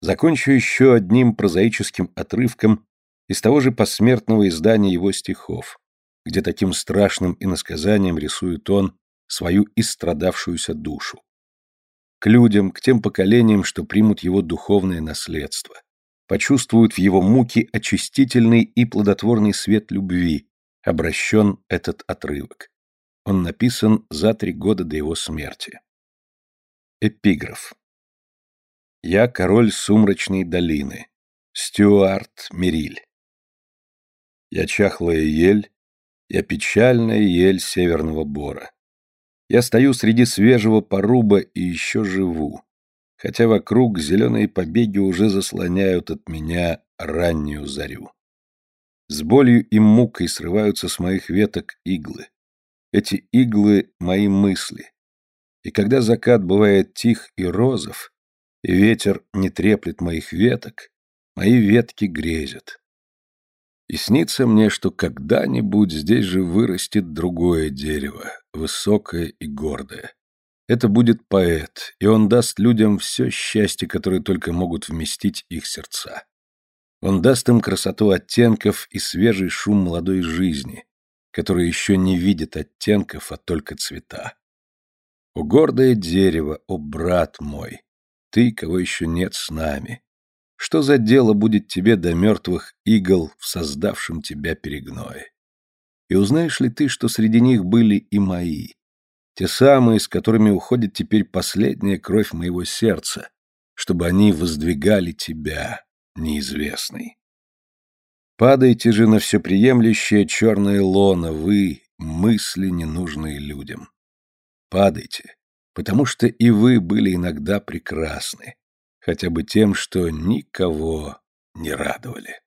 Закончу еще одним прозаическим отрывком из того же посмертного издания его стихов, где таким страшным иносказанием рисует он свою истрадавшуюся душу. К людям, к тем поколениям, что примут его духовное наследство, почувствуют в его муке очистительный и плодотворный свет любви, обращен этот отрывок. Он написан за три года до его смерти. Эпиграф. Я король сумрачной долины. Стюарт Мериль. Я чахлая ель, я печальная ель северного бора. Я стою среди свежего поруба и еще живу, хотя вокруг зеленые побеги уже заслоняют от меня раннюю зарю. С болью и мукой срываются с моих веток иглы. Эти иглы — мои мысли. И когда закат бывает тих и розов, и ветер не треплет моих веток, мои ветки грезят. И снится мне, что когда-нибудь здесь же вырастет другое дерево, высокое и гордое. Это будет поэт, и он даст людям все счастье, которое только могут вместить их сердца. Он даст им красоту оттенков и свежий шум молодой жизни, который еще не видит оттенков, а только цвета. О гордое дерево, о брат мой, ты, кого еще нет с нами, что за дело будет тебе до мертвых игл в создавшем тебя перегное? И узнаешь ли ты, что среди них были и мои, те самые, с которыми уходит теперь последняя кровь моего сердца, чтобы они воздвигали тебя, неизвестный? Падайте же на всеприемлющее черное лоно, вы, мысли, ненужные людям. Падайте, потому что и вы были иногда прекрасны, хотя бы тем, что никого не радовали.